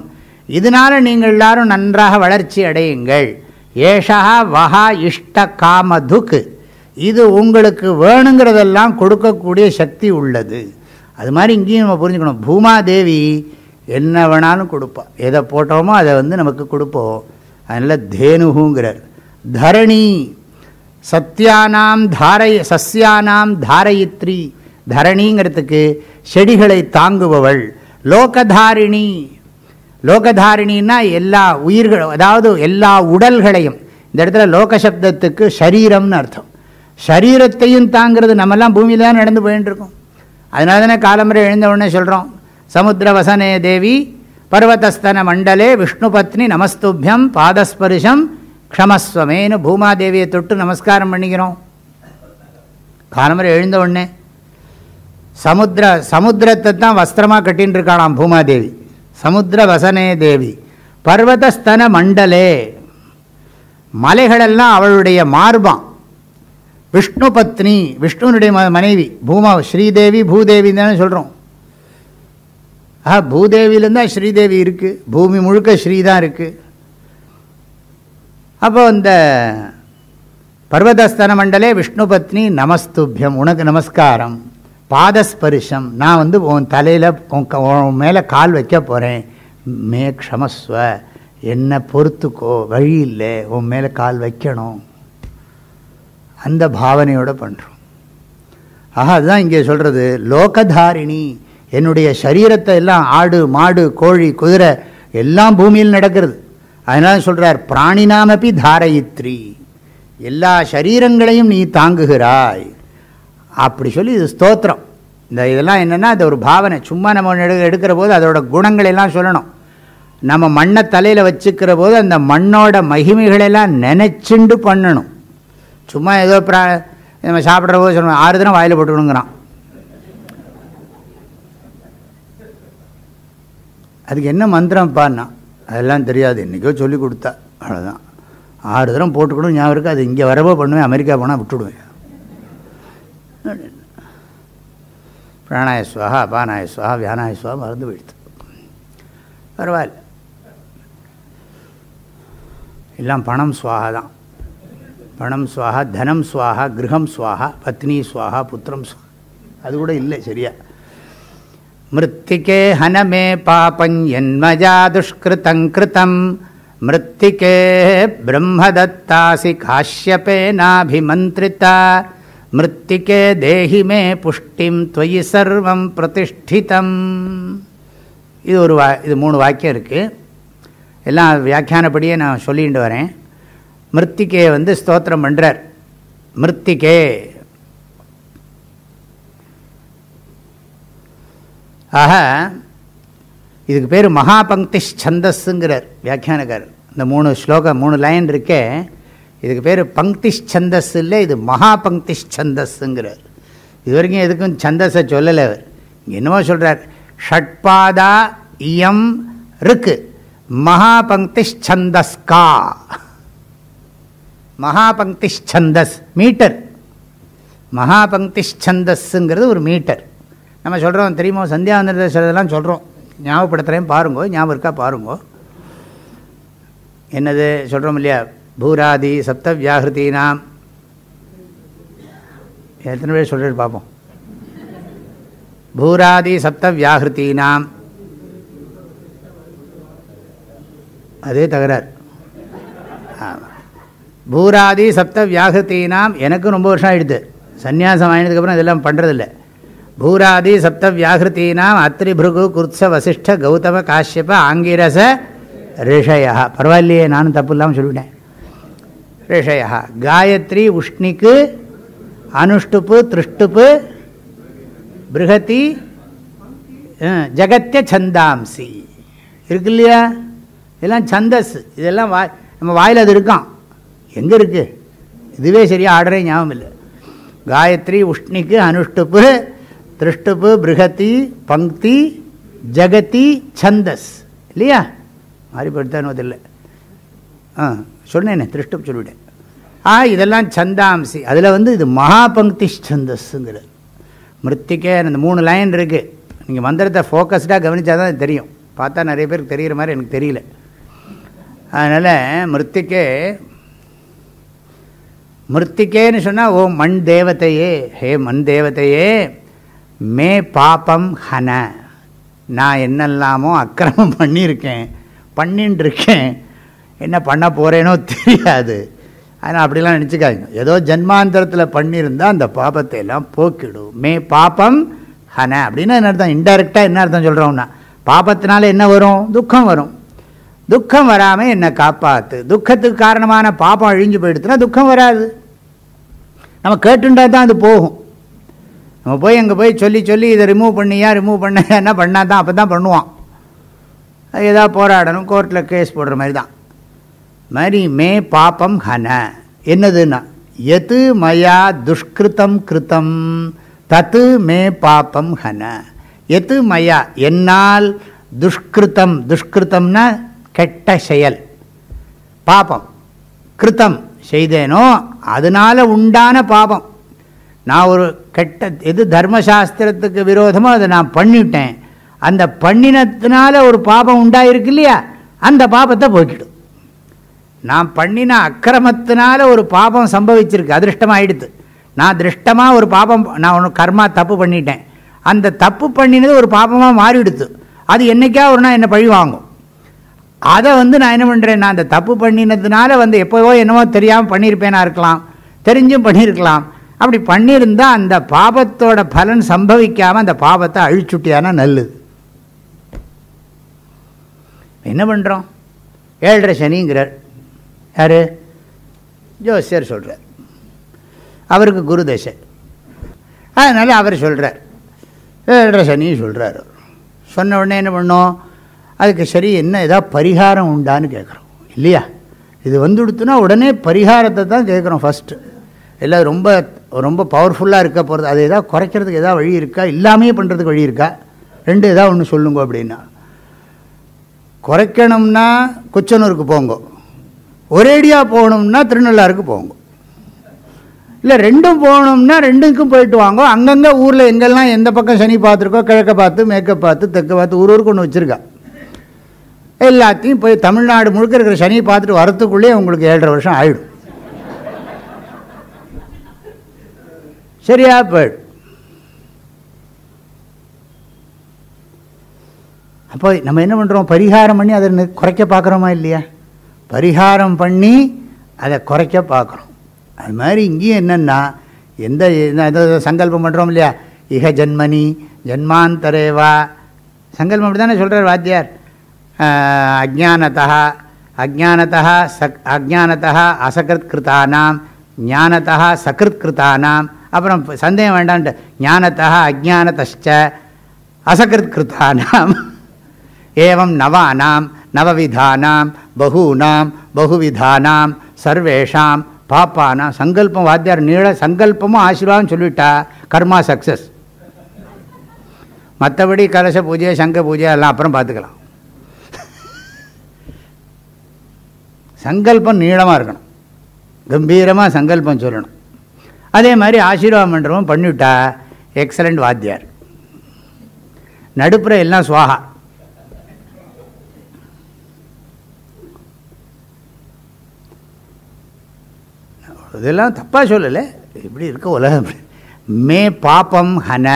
இதனால் நீங்கள் எல்லாரும் நன்றாக வளர்ச்சி அடையுங்கள். ஏஷா வஹா இஷ்ட காமதுக் இது உங்களுக்கு வேணுங்கிறதெல்லாம் கொடுக்கக்கூடிய சக்தி உள்ளது. அது மாதிரி இங்கேயும் நம்ம புரிஞ்சுக்கணும். பூமாதேவி என்ன வேணாலும் கொடுப்பா. எதை போட்டோமோ அதை வந்து நமக்கு கொடுப்போம். அதனால் தேனுகுங்கிறார். தரணி சத்தியானாம் தாரை சஸ்யானாம் தாரயித்ரி. தரணிங்கிறதுக்கு செடிகளை தாங்குபவள். லோகதாரிணி. லோகதாரிணின்னா எல்லா உயிர்கள் அதாவது எல்லா உடல்களையும். இந்த இடத்துல லோக சப்தத்துக்கு ஷரீரம்னு அர்த்தம். ஷரீரத்தையும் தாங்கிறது நம்மெல்லாம் பூமியில் தான் நடந்து போயின்னு இருக்கோம் அதனால தானே காலமுறை எழுந்த உடனே சொல்கிறோம் சமுத்திர வசனே தேவி பர்வதஸ்தன மண்டலே விஷ்ணு பத்னி நமஸ்துபியம் பாதஸ்பருஷம் க்ஷமஸ்வமேனு பூமாதேவியை தொட்டு நமஸ்காரம் பண்ணிக்கிறோம். காலமரை எழுந்த உடனே சமுத்திர சமுத்திரத்தை தான் வஸ்திரமாக கட்டின்னு இருக்காளாம் பூமாதேவி. சமுத்திர வசனே தேவி பர்வதஸ்தன மண்டலே. மலைகளெல்லாம் அவளுடைய மார்பம் விஷ்ணு பத்னி விஷ்ணுனுடைய ம- மனைவி பூமா ஸ்ரீதேவி பூதேவின்னு சொல்கிறோம் ஆ பூதேவியிலேருந்தான் ஸ்ரீதேவி இருக்குது பூமி முழுக்க ஸ்ரீ தான் இருக்குது அப்போ இந்த பர்வதஸ்தன மண்டலே விஷ்ணு பத்னி நமஸ்துபியம் உனக்கு நமஸ்காரம். பாதஸ்பரிசம் நான் வந்து உன் தலையில் உன் க- உன் மேலே கால் வைக்க போகிறேன் மே க்ஷமஸ்வ. என்னை பொறுத்துக்கோ. வழி இல்லை. உன் மேலே கால் வைக்கணும். அந்த பாவனையோடு பண்ணுறோம் ஆஹா அதுதான் இங்கே சொல்கிறது லோகதாரிணி என்னுடைய சரீரத்தை எல்லாம் ஆடு மாடு கோழி குதிரை எல்லாம் பூமியில் நடக்கிறது. அதனால சொல்கிறார் பிராணினாமப்பி தாரயித்ரி. எல்லா சரீரங்களையும் நீ தாங்குகிறாய். அப்படி சொல்லி இது ஸ்தோத்திரம். இந்த இதெல்லாம் என்னென்னா அது ஒரு பாவனை. சும்மா நம்ம எடு எடுக்கிற போது அதோட குணங்களெல்லாம் சொல்லணும். நம்ம மண்ணை தலையில் வச்சுக்கிற போது அந்த மண்ணோட மகிமைகளெல்லாம் நினச்சிண்டு பண்ணணும். சும்மா ஏதோ பிரா நம்ம சாப்பிட்ற போது சொல்லணும் ஆறு தினம் வாயில் போட்டுக்கணுங்கிறான் அதுக்கு என்ன மந்திரம்ப்பான்னா அதெல்லாம் தெரியாது. என்றைக்கோ சொல்லி கொடுத்தா. அவ்வளோதான் ஆறு தரம் போட்டுக்கணும் ஞாபகம் இருக்குது அது இங்கே வரவோ பண்ணுவேன் அமெரிக்கா போனால் விட்டுடுவேன். பிராணாய சுவாகா அபானாய சுவாகா வியானாய சுவா மறந்து போயிடுது. பரவாயில்ல. எல்லாம் பணம் சுவாகா தான். பணம் சுவாகா தனம் சுவாகா கிரகம் சுவாகா பத்னி சுவாகா புத்திரம் சுவாகா அது கூட இல்லை சரியா? மிருத்திகே ஹனமே பாபஞ்சன்மஜா துஷ்கிருதங்கிருத்தம் மிருத்திகே பிரம்மதத்தாசி காஷ்யபேனாபிமந்திரிதா மிருத்திகே தேஹி மே புஷ்டிம் துவயி சர்வம் பிரதிஷ்டிதம் இது ஒரு வா இது மூணு வாக்கியம் இருக்குது எல்லாம் வியாக்கியானப்படியே நான் சொல்லிட்டு வரேன். மிருத்திகே வந்து ஸ்தோத்திரம் பண்ணுறார் மிருத்திகே ஆக இதுக்கு பேர் மகாபங்கி சந்தஸ்ஸுங்கிறார் வியாக்கியானக்கார் இந்த மூணு ஸ்லோகம் மூணு லைன் இருக்கே இதுக்கு பேர் பங்கி சந்தஸ் இல்லை இது மகாபங்கி சந்தஸ்ஸுங்கிறார் இது வரைக்கும் எதுக்கும் சந்தஸை சொல்லலை அவர். என்னவோ சொல்கிறார் ஷட்பாதா இயம் ருக்கு மகாபங்கி சந்தஸ்கா மகாபங்கி சந்தஸ் மீட்டர். மகாபங்கி சந்தஸ்ஸுங்கிறது ஒரு மீட்டர். நம்ம சொல்கிறோம் தெரியுமோ? சந்தியாவந்தனத்தை சிலதெல்லாம் சொல்கிறோம் ஞாபகப்படுத்துகிறேன் பாருங்கோ ஞாபகம் இருக்கா பாருங்கோ. என்னது? சொல்கிறோம் இல்லையா? பூராதி சப்த வியாகிருத்தீனாம் எத்தனை பேர் சொல்கிறது பார்ப்போம் பூராதி சப்த வியாகிருத்தீனாம் அதே தகராறு. பூராதி சப்த வியாகிருத்தினாம் எனக்கு ரொம்ப வருஷம் ஆகிடுது சந்நியாசம் ஆகினதுக்கப்புறம் இதெல்லாம் பண்ணுறதில்ல பூராதி சப்த வியாகிருத்தீனாம் அத்ரி பிருகு குர்த்ச வசிஷ்ட கௌதம காஷ்யப ஆங்கிரச ரிஷயா பரவாயில்லையே நானும் தப்பு இல்லாமல் சொல்லிவிட்டேன் ரிஷயா காயத்ரி உஷ்ணிக்கு அனுஷ்டுப்பு திருஷ்டுப்பு பிருகதி ஜகத்திய சந்தாம்சி. இருக்கு இல்லையா? இதெல்லாம் சந்தஸ். இதெல்லாம் வாய் நம்ம வாயில் அது இருக்கான் எங்கே இருக்குது இதுவே சரியாக ஆர்டரே ஞாபகம் இல்லை. காயத்ரி உஷ்ணிக்கு அனுஷ்டுப்பு திருஷ்டுப்பு பிருகதி பங்கி ஜகதி சந்தஸ் இல்லையா? மாறிப்படுத்தானதில்லை ஆ சொன்னேனே திருஷ்டுப்பு சொல்லிவிட்டேன் ஆ இதெல்லாம் சந்தாம்சி அதில் வந்து இது மகாபங்கி சந்தஸ்ஸுங்கிறது மிருத்திக்கே அந்த மூணு லைன் இருக்குது நீங்கள் மந்திரத்தை ஃபோக்கஸ்டாக கவனித்தா தான் தெரியும். பார்த்தா நிறைய பேருக்கு தெரிகிற மாதிரி எனக்கு தெரியல. அதனால் மிருத்திக்கே மிருத்திகேன்னு சொன்னால் ஓ மண் தேவதையே. ஹே மண் தேவதையே. மே பாப்பம் ஹன. நான் என்னெல்லாமோ அக்கிரமம் பண்ணியிருக்கேன் பண்ணின்னு இருக்கேன் என்ன பண்ண போகிறேனோ தெரியாது. ஆனால் அப்படிலாம் நினச்சிக்காதீங்க. ஏதோ ஜன்மாந்தரத்தில் பண்ணியிருந்தால் அந்த பாபத்தை எல்லாம் போக்கிடும். மே பாப்பம் ஹன அப்படின்னா என்ன அர்த்தம்? இன்டெரக்டாக என்ன அர்த்தம் சொல்கிறோம்னா பாபத்தினால என்ன வரும்? துக்கம் வரும். துக்கம் வராமல் என்னை காப்பாற்று துக்கத்துக்கு காரணமான பாப்பம் அழிஞ்சு போயிடுத்துனா துக்கம் வராது. நம்ம கேட்டுண்டா தான் அது போகும். நம்ம போய் அங்கே போய் சொல்லி சொல்லி இதை ரிமூவ் பண்ணியா ரிமூவ் பண்ண என்ன பண்ணால் தான் அப்போ தான் பண்ணுவான். ஏதாவது போராடணும் கோர்ட்டில் கேஸ் போடுற மாதிரி தான். மாதிரி மே பாப்பம் ஹன. என்னதுன்னா எது மயா துஷ்கிருத்தம் கிருத்தம் தத்து மே பாப்பம் ஹன. எது மயா என்னால் துஷ்கிருத்தம் துஷ்கிருத்தம்னா கெட்ட செயல். பாபம் கிருத்தம் செய்தேனோ அதனால் உண்டான பாபம். நான் ஒரு கெட்ட எது தர்மசாஸ்திரத்துக்கு விரோதமோ அதை நான் பண்ணிவிட்டேன் அந்த பண்ணினத்தினால ஒரு பாபம் உண்டாயிருக்கு இல்லையா? அந்த பாபத்தை போக்கிடும் நான் பண்ணின அக்கிரமத்தினால ஒரு பாபம் சம்பவிச்சிருக்கு அதிருஷ்டமாயிடுது நான் திருஷ்டமாக ஒரு பாபம் நான் ஒன்று கர்மா தப்பு பண்ணிட்டேன். அந்த தப்பு பண்ணினது ஒரு பாபமாக மாறிடுது அது என்றைக்கா ஒரு நாள் என்னை பழி வாங்கும்? அதை வந்து நான் என்ன பண்ணுறேன் நான் அந்த தப்பு பண்ணினதுனால வந்து எப்போவோ என்னவோ தெரியாமல் பண்ணியிருப்பேனா இருக்கலாம். தெரிஞ்சும் பண்ணியிருக்கலாம் அப்படி பண்ணியிருந்தால் அந்த பாபத்தோட பலன் சம்பவிக்காமல் அந்த பாபத்தை அழிச்சுட்டியானா நல்லது. என்ன பண்ணுறோம் ஏழரை சனிங்கிறார். யார்? ஜோசியர் சொல்கிறார் அவருக்கு குரு தசை. அதனால் அவர் சொல்கிறார் ஏழரை சனியும் சொல்கிறார் சொன்ன உடனே என்ன பண்ணோம்? அதுக்கு சரி என்ன ஏதாவது பரிகாரம் உண்டான்னு கேட்குறோம் இல்லையா? இது வந்து உடனே பரிகாரத்தை தான் கேட்குறோம் ஃபஸ்ட்டு எல்லாம் ரொம்ப ரொம்ப பவர்ஃபுல்லாக இருக்க போகிறது அது எதாவது குறைக்கிறதுக்கு எதாவது வழி இருக்கா? இல்லாமையே பண்ணுறதுக்கு வழி இருக்கா? ரெண்டு எதாவது ஒன்று சொல்லுங்க அப்படின்னா. குறைக்கணும்னா குச்சனூருக்கு போங்க. ஒரேடியாக போகணும்னா திருநள்ளாருக்கு போங்க. இல்லை ரெண்டும் போகணும்னா ரெண்டுக்கும் போயிட்டு வாங்க. அங்கங்கே ஊரில் எங்கெல்லாம் எந்த பக்கம் சனி பார்த்துருக்கோ கிழக்க பார்த்து மேற்க பார்த்து தெற்க பார்த்து ஊர் ஊருக்கு ஒன்று வச்சுருக்கா? எல்லாத்தையும் போய் தமிழ்நாடு முழுக்க இருக்கிற சனியை பார்த்துட்டு வரத்துக்குள்ளேயே உங்களுக்கு ஏழரை வருஷம் ஆகிடும் சரியா போயிடும் அப்போ நம்ம என்ன பண்ணுறோம் பரிகாரம் பண்ணி அதை குறைக்க பார்க்குறோமா இல்லையா? பரிகாரம் பண்ணி அதை குறைக்க பார்க்குறோம். அது மாதிரி இங்கேயும் என்னென்னா எந்த என்ன- எந்த சங்கல்பம் பண்ணுறோம் இல்லையா? இக ஜன்மனி ஜன்மாந்தரேவா. சங்கல்பம் அப்படி தானே சொல்கிறார் வாத்தியார். அஜானதா அஜ்ஞானதா அஜ்ஞானதா சக் அஜ்ஞானதா அசகிருத் கிருத்தானாம் ஞானதா சகிருத் கிருத்தானாம் அப்புறம் சந்தேகம் வேண்டான்ட்டு ஞானத்தா அஜானத்த அசகிருத் கிருத்தானாம் ஏவம் நவானாம் நவவிதானாம் பகூனாம் பகுவிதானாம் சர்வேஷாம் பாப்பானாம் சங்கல்பம் வாத்தியார் நீள சங்கல்பமும் ஆசீர்வாதம் சொல்லிவிட்டா கர்மா சக்ஸஸ் மற்றபடி கலச பூஜை சங்க பூஜை எல்லாம் அப்புறம் பார்த்துக்கலாம். சங்கல்பம் நீளமாக இருக்கணும். கம்பீரமாக சங்கல்பம் சொல்லணும். அதே மாதிரி ஆசீர்வாத மன்றமும் பண்ணிவிட்டா எக்ஸலண்ட் வாத்தியார். நடுப்புற எல்லாம் சுவாகா. இதெல்லாம் தப்பாக சொல்லலை. இப்படி இருக்க உலகம். மே பாப்பம் ஹன.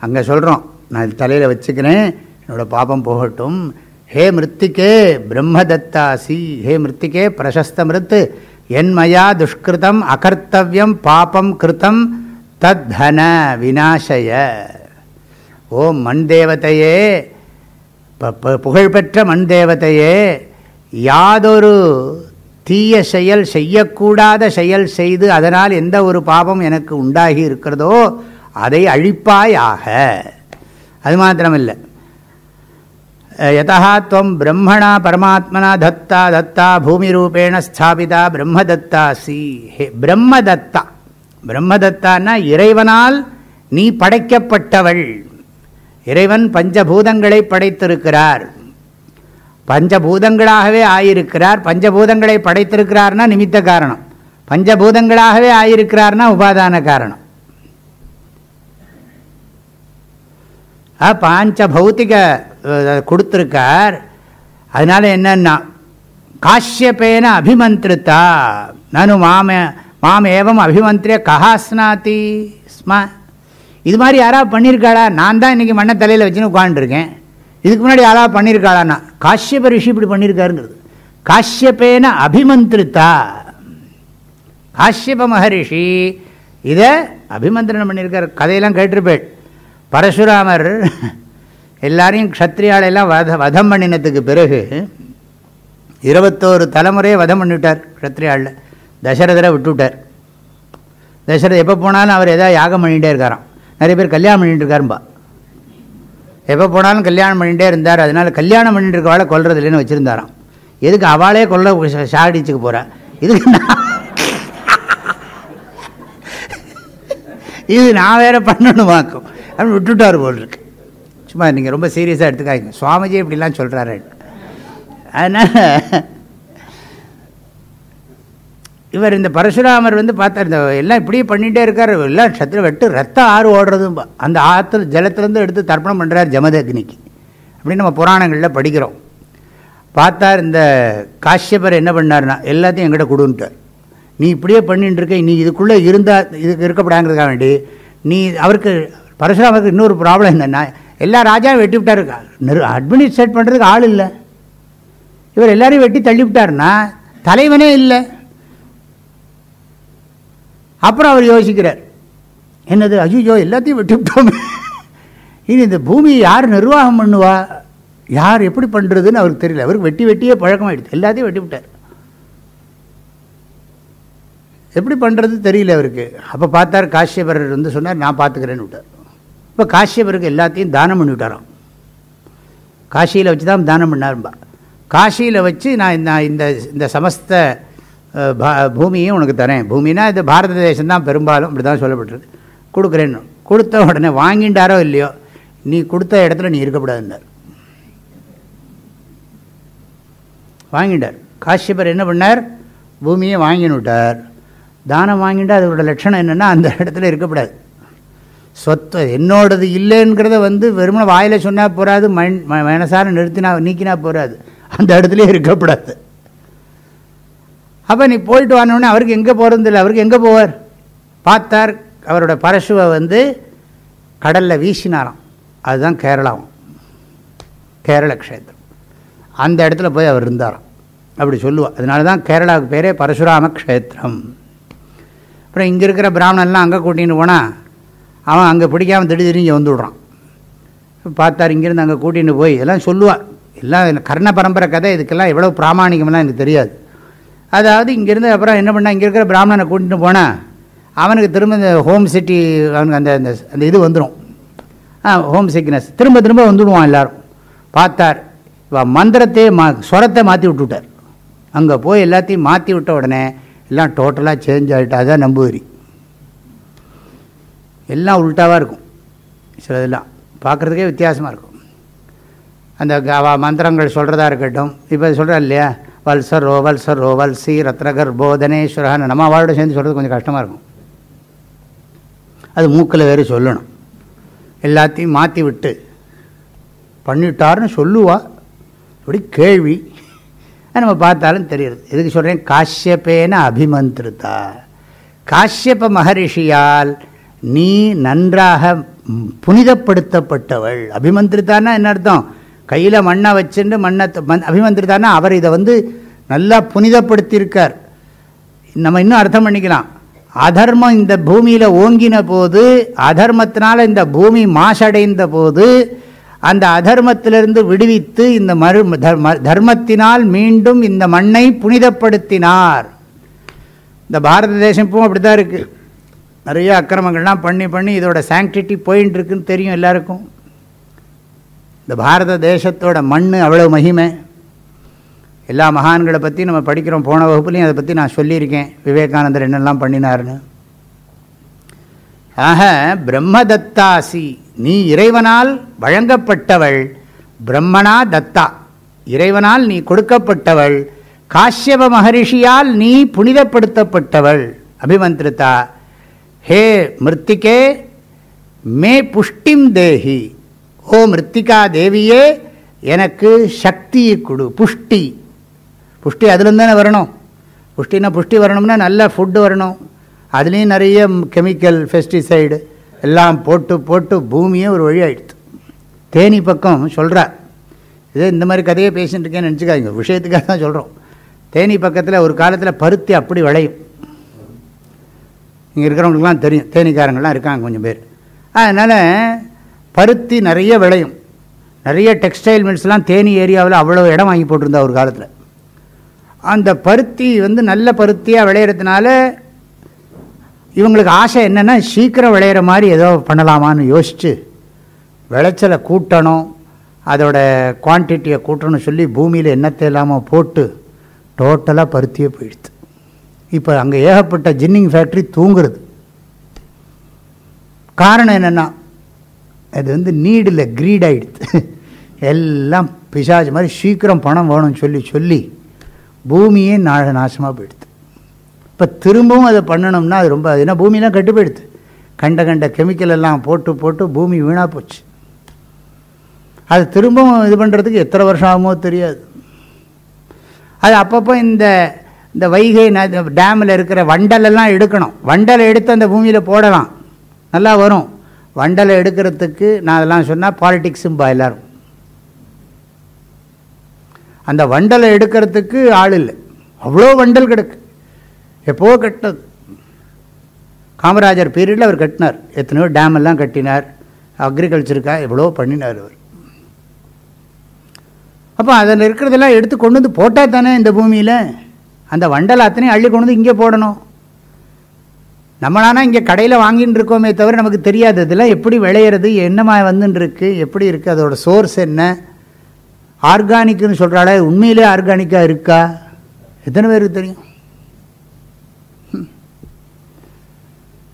அங்கே சொல்கிறோம் நான் தலையில் வச்சுக்கிறேன். என்னோட பாப்பம் போகட்டும். ஹே மிருத்திகே பிரம்மதத்தாசி. ஹே மிருத்திகே பிரசஸ்த மிருத்து என்மயா துஷ்கிருதம் அகர்த்தவியம் பாபம் கிருத்தம் தத்தன விநாசய. ஓம் மண் தேவதையே ப- ப- புகழ்பெற்ற மண் தேவதையே யாதொரு தீய செயல் செய்யக்கூடாத செயல் செய்து அதனால் எந்த ஒரு பாபம் எனக்கு உண்டாகி இருக்கிறதோ அதை அழிப்பாயாக. அது மாத்திரமில்லை. யதா துவம் பிரம்மணா பரமாத்மனா தத்தா தத்தா பூமி ரூபேண ஸ்தாபிதா பிரம்மதத்தாசி ஹே பிரம்மதத்தா. பிரம்மதத்தான்னா இறைவனால் நீ படைக்கப்பட்டவள். இறைவன் பஞ்சபூதங்களை படைத்திருக்கிறார். பஞ்சபூதங்களாகவே ஆயிருக்கிறார். பஞ்சபூதங்களை படைத்திருக்கிறார்னா நிமித்த காரணம். பஞ்சபூதங்களாகவே ஆயிருக்கிறார்னா உபாதான காரணம். பாஞ்ச பௌத்திக கொடுத்துருக்கார். அதனால் என்னன்னா காஷ்யபேன அபிமந்திரித்தா. நனு மாம மாம் ஏவம் அபிமந்திரிய கஹாஸ்னாதி ஸ்மா. ஸ்ம இது மாதிரி யாராவது பண்ணியிருக்காளா நான் தான் இன்றைக்கி மண்ணை தலையில் வச்சுன்னு உட்காந்துருக்கேன் இதுக்கு முன்னாடி யாராவது பண்ணியிருக்காளான்னா காஷ்யப ரிஷி இப்படி பண்ணியிருக்காருங்கிறது காஷ்யபேன அபிமந்திரித்தா. காஷ்யப மகரிஷி இதை அபிமந்திரணம் பண்ணியிருக்கார் கதையெல்லாம் கேட்டிருப்பேன் பரசுராமர் எல்லாரையும் க்ஷத்ரியாலெல்லாம் வத வதம் பண்ணினத்துக்கு பிறகு இருபத்தோரு தலைமுறையை வதம் பண்ணிவிட்டார் க்ஷத்ரியாளில். தசரதரை விட்டுவிட்டார். தசரத் எப்போ போனாலும் அவர் எதாவது யாகம் பண்ணிகிட்டே இருக்காராம். நிறைய பேர் கல்யாணம் பண்ணிகிட்டு இருக்காரும்பா. எப்போ போனாலும் கல்யாணம் பண்ணிகிட்டே இருந்தார். அதனால் கல்யாணம் பண்ணிட்டு இருக்கவாளை கொல்றது இல்லைன்னு வச்சுருந்தாராம். எதுக்கு அவளே கொல்ல சாடிச்சுக்கு போகிறா இதுக்கு நான் இது நான் வேறு பண்ணணுமாக்கும். அப்படின்னு விட்டுட்டார் போல் இருக்கு. சும்மா நீங்கள் ரொம்ப சீரியஸாக எடுத்துக்காதீங்க. சுவாமிஜி இப்படிலாம் சொல்கிறாரு அதனால் இவர் இந்த பரசுராமர் வந்து பார்த்தார் இந்த எல்லாம் இப்படியே பண்ணிகிட்டே இருக்கார். எல்லாம் சத்திர வெட்டு ரத்தம் ஆறு ஓடுறதும் அந்த ஆற்றுல ஜலத்திலேருந்து எடுத்து தர்ப்பணம் பண்ணுறார் ஜமதக்னிக்கு. அப்படின்னு நம்ம புராணங்களில் படிக்கிறோம். பார்த்தார் இந்த காஷ்யபர் என்ன பண்ணார்னா எல்லாத்தையும் எங்கிட்ட கொடுன்ட்டார். நீ இப்படியே பண்ணிட்டு இருக்க நீ இதுக்குள்ளே இருந்தால் இதுக்கு இருக்கப்படாங்கிறதுக்காக வேண்டி நீ அவருக்கு பரசுராமருக்கு இன்னொரு ப்ராப்ளம் என்னென்னா எல்லா ராஜாவும் வெட்டி விட்டாரு. அட்மினிஸ்ட்ரேட் பண்ணுறதுக்கு ஆள் இல்லை. இவர் எல்லாரையும் வெட்டி தள்ளி விட்டாருன்னா தலைவனே இல்லை. அப்புறம் அவர் யோசிக்கிறார். என்னது அஜிஜோ எல்லாத்தையும் வெட்டி விட்டோமே. இனி இந்த பூமியை யார் நிர்வாகம் பண்ணுவா? யார் எப்படி பண்ணுறதுன்னு அவருக்கு தெரியல. அவருக்கு வெட்டி வெட்டியே பழக்கமாயிடுது எல்லாத்தையும் வெட்டி விட்டார். எப்படி பண்ணுறது தெரியல அவருக்கு. அப்போ பார்த்தார் காஷ்யபரர் வந்து சொன்னார் நான் பார்த்துக்கிறேன்னு விட்டார். இப்போ காசியவருக்கு எல்லாத்தையும் தானம் பண்ணிவிட்டாராம். காசியில் வச்சு தான் தானம் பண்ணாரும்பா. காசியில் வச்சு நான் இந்த இந்த இந்த சமஸ்த பா- பூமியும் உனக்கு தரேன். பூமினா இது பாரத தேசம்தான் பெரும்பாலும் அப்படி தான் சொல்லப்பட்டிருக்கு. கொடுக்குறேன்னு கொடுத்த உடனே வாங்கிட்டாரோ இல்லையோ நீ கொடுத்த இடத்துல நீ இருக்கக்கூடாதுன்னார். வாங்கிட்டார் காஷ்யபர் என்ன பண்ணார்? பூமியை வாங்கின்னு விட்டார். தானம் வாங்கிட்டு அதோட லட்சணம் என்னென்னா அந்த இடத்துல இருக்கக்கூடாது. சொத்து என்னோடது இல்லைங்கிறத வந்து வெறுமனே வாயில் சொன்னால் போகாது மண் ம- மனசார நிறுத்தினா நீக்கினா போகாது அந்த இடத்துல இருக்கக்கூடாது. அப்போ நீ போயிட்டு வானோடனே அவருக்கு எங்கே போகிறது அவருக்கு எங்கே போவார்? பார்த்தார் அவரோட பரசுவை வந்து கடலில் வீசினாராம். அதுதான் கேரளாவும். கேரள க்ஷேத்திரம். அந்த இடத்துல போய் அவர் இருந்தாராம். அப்படி சொல்லுவாள் அதனால தான் கேரளாவுக்கு பேரே பரசுராம க்ஷேத்திரம். அப்புறம் இங்கே இருக்கிற பிராமணன்லாம் அங்கே கூட்டின்னு போனால் அவன் அங்கே பிடிக்காமல் திடீர் திடீர்னு இங்கே வந்து பார்த்தார் இங்கேருந்து அங்கே கூட்டின்னு போய் எல்லாம் சொல்லுவார். எல்லாம் கர்ண பரம்பரை கதை இதுக்கெல்லாம் எவ்வளோ பிராமணிகம்லாம் எனக்கு தெரியாது. அதாவது இங்கேருந்து அப்புறம் என்ன பண்ணால் இங்கே இருக்கிற பிராமணனை கூட்டின்னு போனால் அவனுக்கு திரும்ப இந்த ஹோம் சிட்டி அவனுக்கு அந்த அந்த அந்த இது வந்துடும் ஆ ஹோம் சிக்னஸ். திரும்ப திரும்ப வந்துடுவான் எல்லோரும். பார்த்தார் இவ மந்திரத்தையே மா சுரத்தை மாற்றி விட்டுவிட்டார் அங்கே போய் எல்லாத்தையும் மாற்றி விட்ட உடனே எல்லாம் டோட்டலாக சேஞ்ச் ஆகிட்டா அதான் நம்புவரி. எல்லாம் உள்டாவாக இருக்கும். சிலதெல்லாம் பார்க்குறதுக்கே வித்தியாசமாக இருக்கும். அந்த மந்திரங்கள் சொல்கிறதா இருக்கட்டும். இப்போ சொல்கிறா இல்லையா? வல்சர் ரோ வல்சர் ரோ வல்சி ரத்னகர் போதனேஸ்வரன் நம்ம அவளோட சேர்ந்து சொல்கிறது கொஞ்சம் கஷ்டமாக இருக்கும். அது மூக்கில் வேறு சொல்லணும். எல்லாத்தையும் மாற்றி விட்டு பண்ணிட்டார்னு சொல்லுவா. இப்படி கேள்வி. நம்ம பார்த்தாலும் தெரியுது எதுக்கு சொல்கிறேன் காஷ்யப்பேன அபிமந்திருத்தா. காஷ்யப்ப மகரிஷியால் நீ நன்றாக புனிதப்படுத்தப்பட்டவள். அபிமந்திரித்தானா என்ன அர்த்தம்? கையில் மண்ணை வச்சுட்டு மண்ணை மண் அபிமந்திரித்தானா அவர் இதை வந்து நல்லா புனிதப்படுத்தியிருக்கார். நம்ம இன்னும் அர்த்தம் பண்ணிக்கலாம். அதர்மம் இந்த பூமியில் ஓங்கின போது அதர்மத்தினால் இந்த பூமி மாசடைந்த போது அந்த அதர்மத்திலிருந்து விடுவித்து இந்த மறு தர்மத்தினால் மீண்டும் இந்த மண்ணை புனிதப்படுத்தினார். இந்த பாரத தேசம் இப்பவும் அப்படி தான் இருக்குது நிறைய அக்கிரமங்கள்லாம் பண்ணி பண்ணி இதோட சாங்டிட்டி போயின்னு இருக்குன்னு தெரியும் எல்லாருக்கும். இந்த பாரத தேசத்தோட மண் அவ்வளோ மகிமை. எல்லா மகான்களை பற்றி நம்ம படிக்கிறோம். போன வகுப்புலையும் அதை பற்றி நான் சொல்லியிருக்கேன். விவேகானந்தர் என்னெல்லாம் பண்ணினார்னு ஆக பிரம்மதத்தாசி நீ இறைவனால் வழங்கப்பட்டவள். பிரம்மனா தத்தா இறைவனால் நீ கொடுக்கப்பட்டவள். காஷ்யப மகரிஷியால் நீ புனிதப்படுத்தப்பட்டவள். அபிமந்திருத்தா ஹே மிருத்திகே மே புஷ்டிம் தேஹி. ஓ மிருத்திகா தேவியே எனக்கு சக்தியை கொடு புஷ்டி. புஷ்டி அதுலேருந்து தானே வரணும். புஷ்டினா புஷ்டி வரணும்னா நல்ல ஃபுட்டு வரணும். அதுலேயும் நிறைய கெமிக்கல் பெஸ்டிசைடு எல்லாம் போட்டு போட்டு பூமியே ஒரு வழி ஆகிடுது தேனி பக்கம் சொல்கிறார் இதே இந்த மாதிரி கதையை பேசிட்டு இருக்கேன்னு நினச்சிக்காதீங்க. விஷயத்துக்காக தான் சொல்கிறோம் தேனி பக்கத்தில் ஒரு காலத்தில் பருத்தி அப்படி விளையும். இங்கே இருக்கிறவங்களுக்குலாம் தெரியும். தேனிக்காரங்கள்லாம் இருக்காங்க கொஞ்சம் பேர். அதனால் பருத்தி நிறைய விளையும். நிறைய டெக்ஸ்டைல் மில்ஸ்லாம் தேனி ஏரியாவில் அவ்வளோ இடம் வாங்கி போட்டிருந்தா ஒரு காலத்தில். அந்த பருத்தி வந்து நல்ல பருத்தியாக விளையிறதுனால இவங்களுக்கு ஆசை என்னென்னா சீக்கிரம் விளையிற மாதிரி ஏதோ பண்ணலாமான்னு யோசித்து விளைச்சலை கூட்டணும். அதோட குவான்டிட்டியை கூட்டணும்னு சொல்லி பூமியில் என்னத்தை இல்லாமல் போட்டு டோட்டலாக பருத்தியே போயிடுது இப்போ அங்கே ஏகப்பட்ட ஜின்னிங் ஃபேக்ட்ரி தூங்குறது. காரணம் என்னென்னா அது வந்து நீடில் க்ரீட் ஆகிடுது எல்லாம் பிசாஜ் மாதிரி சீக்கிரம் பணம் வேணும்னு சொல்லி சொல்லி பூமியே நா நாசமாக போயிடுது. இப்போ திரும்பவும் அதை பண்ணணும்னா அது ரொம்ப ஏன்னா பூமியெலாம் கெட்டு போயிடுது. கண்ட கண்ட கெமிக்கல் எல்லாம் போட்டு போட்டு பூமி வீணாக போச்சு. அது திரும்பவும் இது பண்ணுறதுக்கு எத்தனை வருஷம் ஆகுமோ தெரியாது. அது அப்பப்போ இந்த இந்த வைகை டேமில் இருக்கிற வண்டலெல்லாம் எடுக்கணும். வண்டலை எடுத்து அந்த பூமியில் போடலாம். நல்லா வரும். வண்டலை எடுக்கிறதுக்கு நான் அதெல்லாம் சொன்னால் பாலிட்டிக்ஸும்பா எல்லோரும். அந்த வண்டலை எடுக்கிறதுக்கு ஆள் இல்லை. அவ்வளோ வண்டல் கிடக்கு. எப்போ கட்டினது காமராஜர் பீரியடில் அவர் கட்டினார். எத்தனையோ டேம் எல்லாம் கட்டினார். அக்ரிகல்ச்சருக்காக எவ்வளோ பண்ணினார் அவர். அப்போ அதில் இருக்கிறதெல்லாம் எடுத்து கொண்டு வந்து போட்டால் தானே இந்த பூமியில்? அந்த வண்டல் அத்தனையும் அள்ளி கொண்டு வந்து இங்கே போடணும். நம்மளானா இங்கே கடையில் வாங்கின்னு இருக்கோமே தவிர நமக்கு தெரியாது. இதெல்லாம் எப்படி விளையிறது என்னமா வந்துன்னு எப்படி இருக்குது அதோட சோர்ஸ் என்ன ஆர்கானிக்னு சொல்கிறாலே உண்மையிலே ஆர்கானிக்காக இருக்கா? எத்தனை பேருக்கு தெரியும்?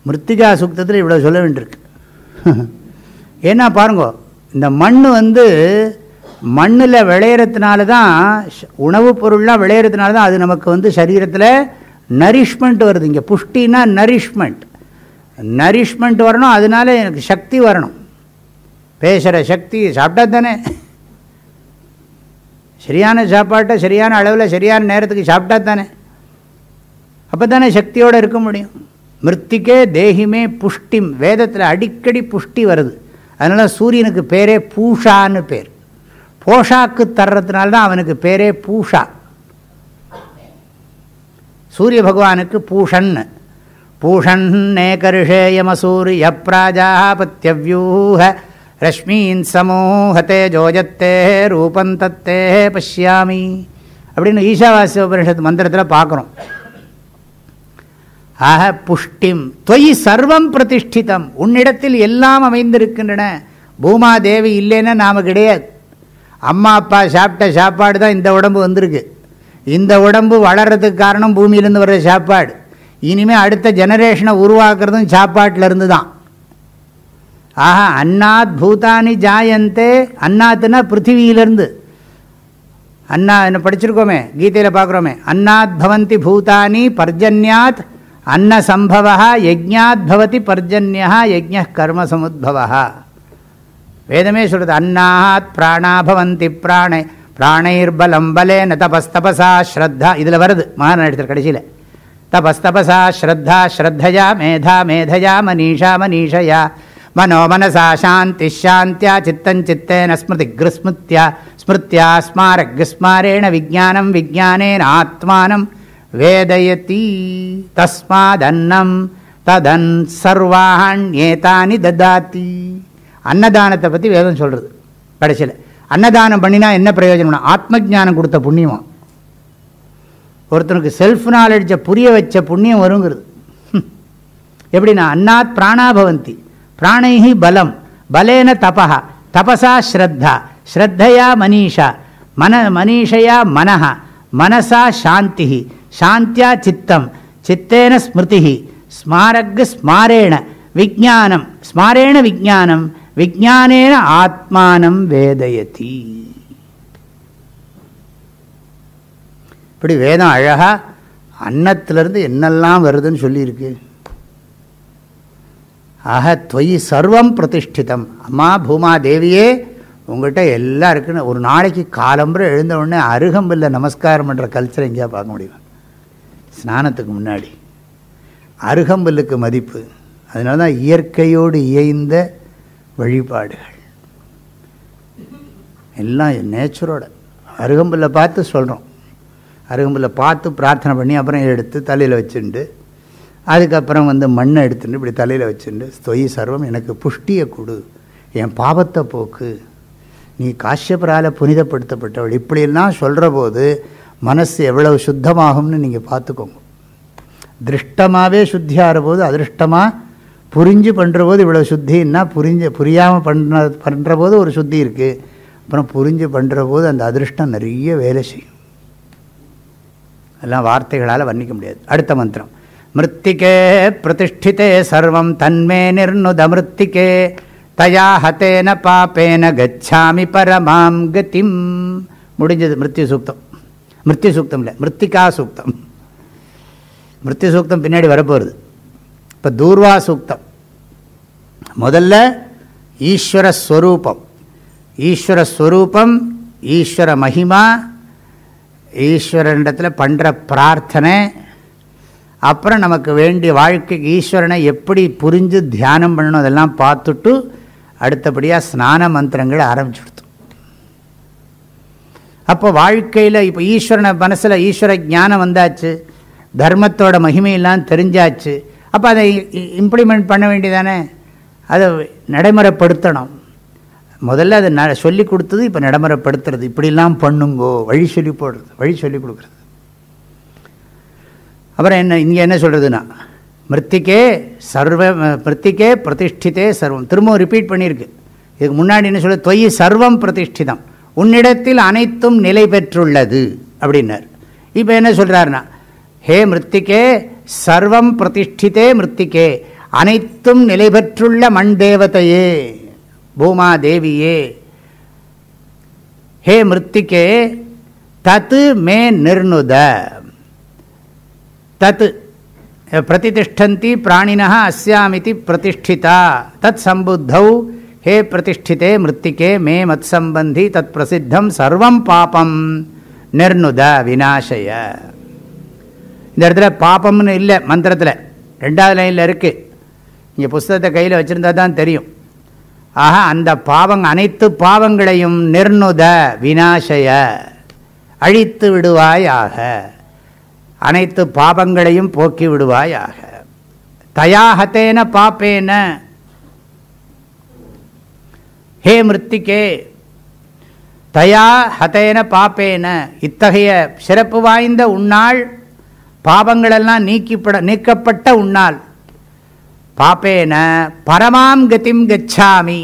மிருத்திகா சுத்தத்தில் இவ்வளோ சொல்ல வேண்டியிருக்கு. ஏன்னா பாருங்க இந்த மண் வந்து மண்ணில் விளையிறதுனால தான் உணவுப் பொருள்லாம் விளையிறதுனால தான் அது நமக்கு வந்து சரீரத்தில் நரிஷ்மெண்ட் வருது. இங்கே புஷ்டினா நரிஷ்மெண்ட் நரிஷ்மெண்ட் வரணும் அதனால எனக்கு சக்தி வரணும். பேசுகிற சக்தி சாப்பிட்டா தானே சரியான சாப்பாட்டை சரியான அளவில் சரியான நேரத்துக்கு சாப்பிட்டா தானே அப்போ தானே சக்தியோடு இருக்க முடியும். மிருத்திக்கே தேகிமே புஷ்டிம். வேதத்தில் அடிக்கடி புஷ்டி வருது. அதனால் சூரியனுக்கு பேரே பூஷான்னு பேர். போஷாக்கு தர்றதுனால தான் அவனுக்கு பேரே பூஷா. சூரிய பகவானுக்கு பூஷன்னு பூஷன்னே கருஷேயமசூரிய பிராஜாபத்தியவியூஹ ரஷ்மீன் சமூகத்தே ஜோஜத்தே ரூபம் தத்தே பஷ்யாமி. அப்படின்னு ஈஷாவாசிய உபனிஷத்து மந்திரத்தில் பார்க்குறோம். ஆக புஷ்டிம். தொய் சர்வம் பிரதிஷ்டிதம். உன்னிடத்தில் எல்லாம் அமைந்திருக்கின்றன. பூமாதேவி இல்லைன்னா நாம் கிடையாது. அம்மா அப்பா சாப்பிட்ட சாப்பாடு தான் இந்த உடம்பு வந்திருக்கு. இந்த உடம்பு வளர்கிறதுக்கு காரணம் பூமியிலேருந்து வர்ற சாப்பாடு. இனிமேல் அடுத்த ஜெனரேஷனை உருவாக்குறதும் சாப்பாட்டிலேருந்து தான். ஆஹா அன்னாத் பூதானி ஜாயந்தே அன்னாத்துனா பிருத்திவியிலேருந்து. அண்ணா என்ன படிச்சிருக்கோமே கீதையில் பார்க்குறோமே. அன்னாத் பவந்தி பூதானி பர்ஜன்யாத் அன்ன சம்பவா யஜ்ஞாத் பவதி பர்ஜன்யா யஜ்ஞ கர்ம சமுদ্பவா வேதமே சொல்கிறது அன்னாத் பிராணா பவந்தி பிராணை பிராணைர்பலம் பலேன தபஸ்தபசா ஸ்ரத்தா. இதில் வருது மகான் எடுத்துரு கடைசியில். தபஸ்தபசா ஸ்ரத்தா ஸ்ரத்தையா மேதா மேதையா மனிஷா மனிஷையா. மனோ மனசா சாந்தி ஷாந்தியா சித்தஞ்சித்தேன ஸ்மிருதி கிருஸ்மிருத்யா ஸ்மிருத்யா ஸ்மாரக்ஸ்மாரேண விஜானம் விஜானேன ஆத்மானம். வேதயதி தஸ்மாதன்னம் ததன் சர்வாண்யேதானி ததாத்தி அன்னதானத்தை பற்றி வேதம் சொல்கிறது கடைசியில். அன்னதானம் பண்ணினா என்ன பிரயோஜனம்னா ஆத்ம ஜானம் கொடுத்த புண்ணியம்? ஒருத்தனுக்கு செல்ஃப் நாலெட்ஜை புரிய வச்ச புண்ணியம் வருங்கிறது. எப்படின்னா அன்னாத் பிராணாபவந்தி பிராணைஹி பலம் பலேன தபா தபசா ஸ்ரத்தா ஸ்ரத்தையா மனிஷா மன மனிஷையா மனஹா மனசா சாந்தி சாந்தியா சித்தம் சித்தேன ஸ்மிருதி ஸ்மாரக் ஸ்மாரேண விஜானம் ஸ்மாரேண விஜானம் விஜானேன ஆத்மானம் வேதயதி. இப்படி வேதம் அழகா அன்னத்திலிருந்து என்னெல்லாம் வருதுன்னு சொல்லியிருக்கு. ஆக தொய் சர்வம் பிரதிஷ்டிதம். அம்மா பூமா தேவியே உங்கள்கிட்ட எல்லாம் இருக்குன்னு ஒரு நாளைக்கு காலம்புற எழுந்த உடனே அருகம்பில்ல நமஸ்காரம் பண்ணுற கல்ச்சரை எங்கேயா பார்க்க முடியும். ஸ்நானத்துக்கு முன்னாடி. அருகம்பல்லுக்கு மதிப்பு. அதனால தான் இயற்கையோடு இயைந்த வழிபாடுகள். எல்லாம் நேச்சரோட. அருகம்புல்லை பார்த்து சொல்கிறோம் அருகம்புல்லை பார்த்து பிரார்த்தனை பண்ணி அப்புறம் எடுத்து தலையில் வச்சுண்டு அதுக்கப்புறம் வந்து மண்ணை எடுத்துட்டு இப்படி தலையில் வச்சுட்டு ஸ்தொய் சர்வம் எனக்கு புஷ்டியை கொடு. என் பாவத்தை போக்கு. நீ காஷ்யபரால் புனிதப்படுத்தப்பட்டவள். இப்படியெல்லாம் சொல்கிற போது மனசு எவ்வளவு சுத்தமாகும்னு நீங்கள் பார்த்துக்கோங்க. திருஷ்டமாகவே சுத்தியாகிற போது அதிருஷ்டமாக புரிஞ்சு பண்ணுற போது இவ்வளோ சுத்தின்னா புரிஞ்சு புரியாமல் பண்ண பண்ணுற போது ஒரு சுத்தி இருக்குது அப்புறம் புரிஞ்சு பண்ணுற போது அந்த அதிர்ஷ்டம் நிறைய வேலை செய்யும். எல்லாம் வார்த்தைகளால் வர்ணிக்க முடியாது. அடுத்த மந்திரம். மிருத்திகே பிரதிஷ்டிதே சர்வம் தன்மே நிர்ணுத மிருத்திகே. தயா ஹத்தேன பாப்பேன கச்சாமி பரமாம் கதிம். முடிஞ்சது மிருத்யு சூக்தம். மிருத்யு சூக்தம் இல்லை மிருத்திகா சூக்தம். மிருத்யு சூக்தம் பின்னாடி வரப்போகிறது இப்போ தூர்வா சூக்தம். முதல்ல ஈஸ்வரஸ்வரூபம் ஈஸ்வரஸ்வரூபம் ஈஸ்வர மகிமா ஈஸ்வரனிடத்தில் பண்ணுற பிரார்த்தனை அப்புறம் நமக்கு வேண்டிய வாழ்க்கைக்கு ஈஸ்வரனை எப்படி புரிஞ்சு தியானம் பண்ணணும் அதெல்லாம் பார்த்துட்டு அடுத்தபடியாக ஸ்நான மந்திரங்களை ஆரம்பிச்சுடுத்து அப்போ வாழ்க்கையில் இப்போ ஈஸ்வரனை மனசில் ஈஸ்வர ஞானம் வந்தாச்சு. தர்மத்தோட மகிமையெல்லாம் தெரிஞ்சாச்சு. அப்போ அதை இம்ப்ளிமெண்ட் பண்ண வேண்டியதானே? அதை நடைமுறைப்படுத்தணும். முதல்ல அதை ந சொல்லி கொடுத்தது இப்போ நடைமுறைப்படுத்துறது. இப்படிலாம் பண்ணுங்கோ வழி சொல்லி போடுறது வழி சொல்லி கொடுக்குறது. அப்புறம் என்ன இங்கே என்ன சொல்கிறதுன்னா மிருத்திக்கே சர்வ மிருத்திக்கே பிரதிஷ்டிதே சர்வம். திரும்பவும் ரிப்பீட் பண்ணியிருக்கு. இதுக்கு முன்னாடி என்ன சொல்ல தொய் சர்வம் பிரதிஷ்டிதம். உன்னிடத்தில் அனைத்தும் நிலை பெற்றுள்ளது அப்படின்னார். இப்போ என்ன சொல்கிறாருன்னா ஹே மிருத்திக்கே சர்வம் பிரதிஷ்டிதே மிருத்திகே. அனைத்தும் நிலை பெற்றுள்ள மண் தேவதையே பூமா தேவியே ஹே மிருத்திகே தத்து மே நிர்ணுத. தத்து பிரதிஷ்டந்தி பிராணினா அஸ்யாமிதி பிரதிஷ்டிதா. தத் சம்புத்தௌ ஹே பிரதிஷ்டிதே மிருத்திகே மே மத் சம்பந்தி தத் பிரசித்தம் சர்வம் பாபம் நிர்ணுத விநாசய. இந்த இடத்துல பாப்பம்னு இல்லை மந்திரத்தில். ரெண்டாவது லைனில் இருக்குது இங்கே புஸ்தகத்தை கையில் வச்சுருந்தா தான் தெரியும். ஆக அந்த பாவங் அனைத்து பாவங்களையும் நிர்ணுத வினாசய அழித்து விடுவாயாக. அனைத்து பாவங்களையும் போக்கி விடுவாயாக. தயாகத்தேன பாப்பேன. ஹே மிருத்திகே தயா ஹதேன பாப்பேன. இத்தகைய சிறப்பு வாய்ந்த உன்னாள் பாபங்களெல்லாம் நீக்கிப்பட நீக்கப்பட்ட உன்னால். பாப்பேன பரமாம் கதிம் கச்சாமி.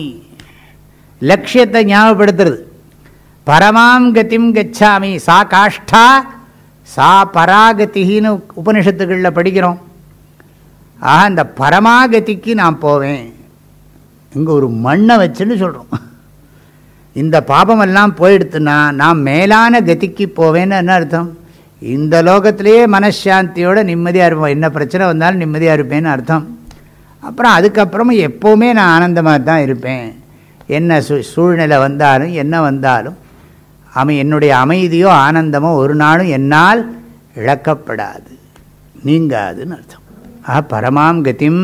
லட்சியத்தை ஞாபகப்படுத்துறது. பரமாம் கதிம் கச்சாமி சா காஷ்டா சா பராகதின்னு உபனிஷத்துகளில் படிக்கிறோம். ஆக அந்த பரமாகதிக்கு நான் போவேன். இங்கே ஒரு மண்ணை வச்சுன்னு சொல்கிறோம் இந்த பாபமெல்லாம் போயிடுத்துன்னா நான் மேலான கதிக்கு போவேன்னு என்ன அர்த்தம்? இந்த லோகத்திலேயே மனசாந்தியோட நிம்மதியாக இருப்போம். என்ன பிரச்சனை வந்தாலும் நிம்மதியாக இருப்பேன்னு அர்த்தம். அப்புறம் அதுக்கப்புறமும் எப்போவுமே நான் ஆனந்தமாக தான் இருப்பேன். என்ன சூ சூழ்நிலை வந்தாலும் என்ன வந்தாலும் அமை என்னுடைய அமைதியோ ஆனந்தமோ ஒரு நாளும் என்னால் இழக்கப்படாது. நீங்காதுன்னு அர்த்தம். ஆ பரமாம் கதிம்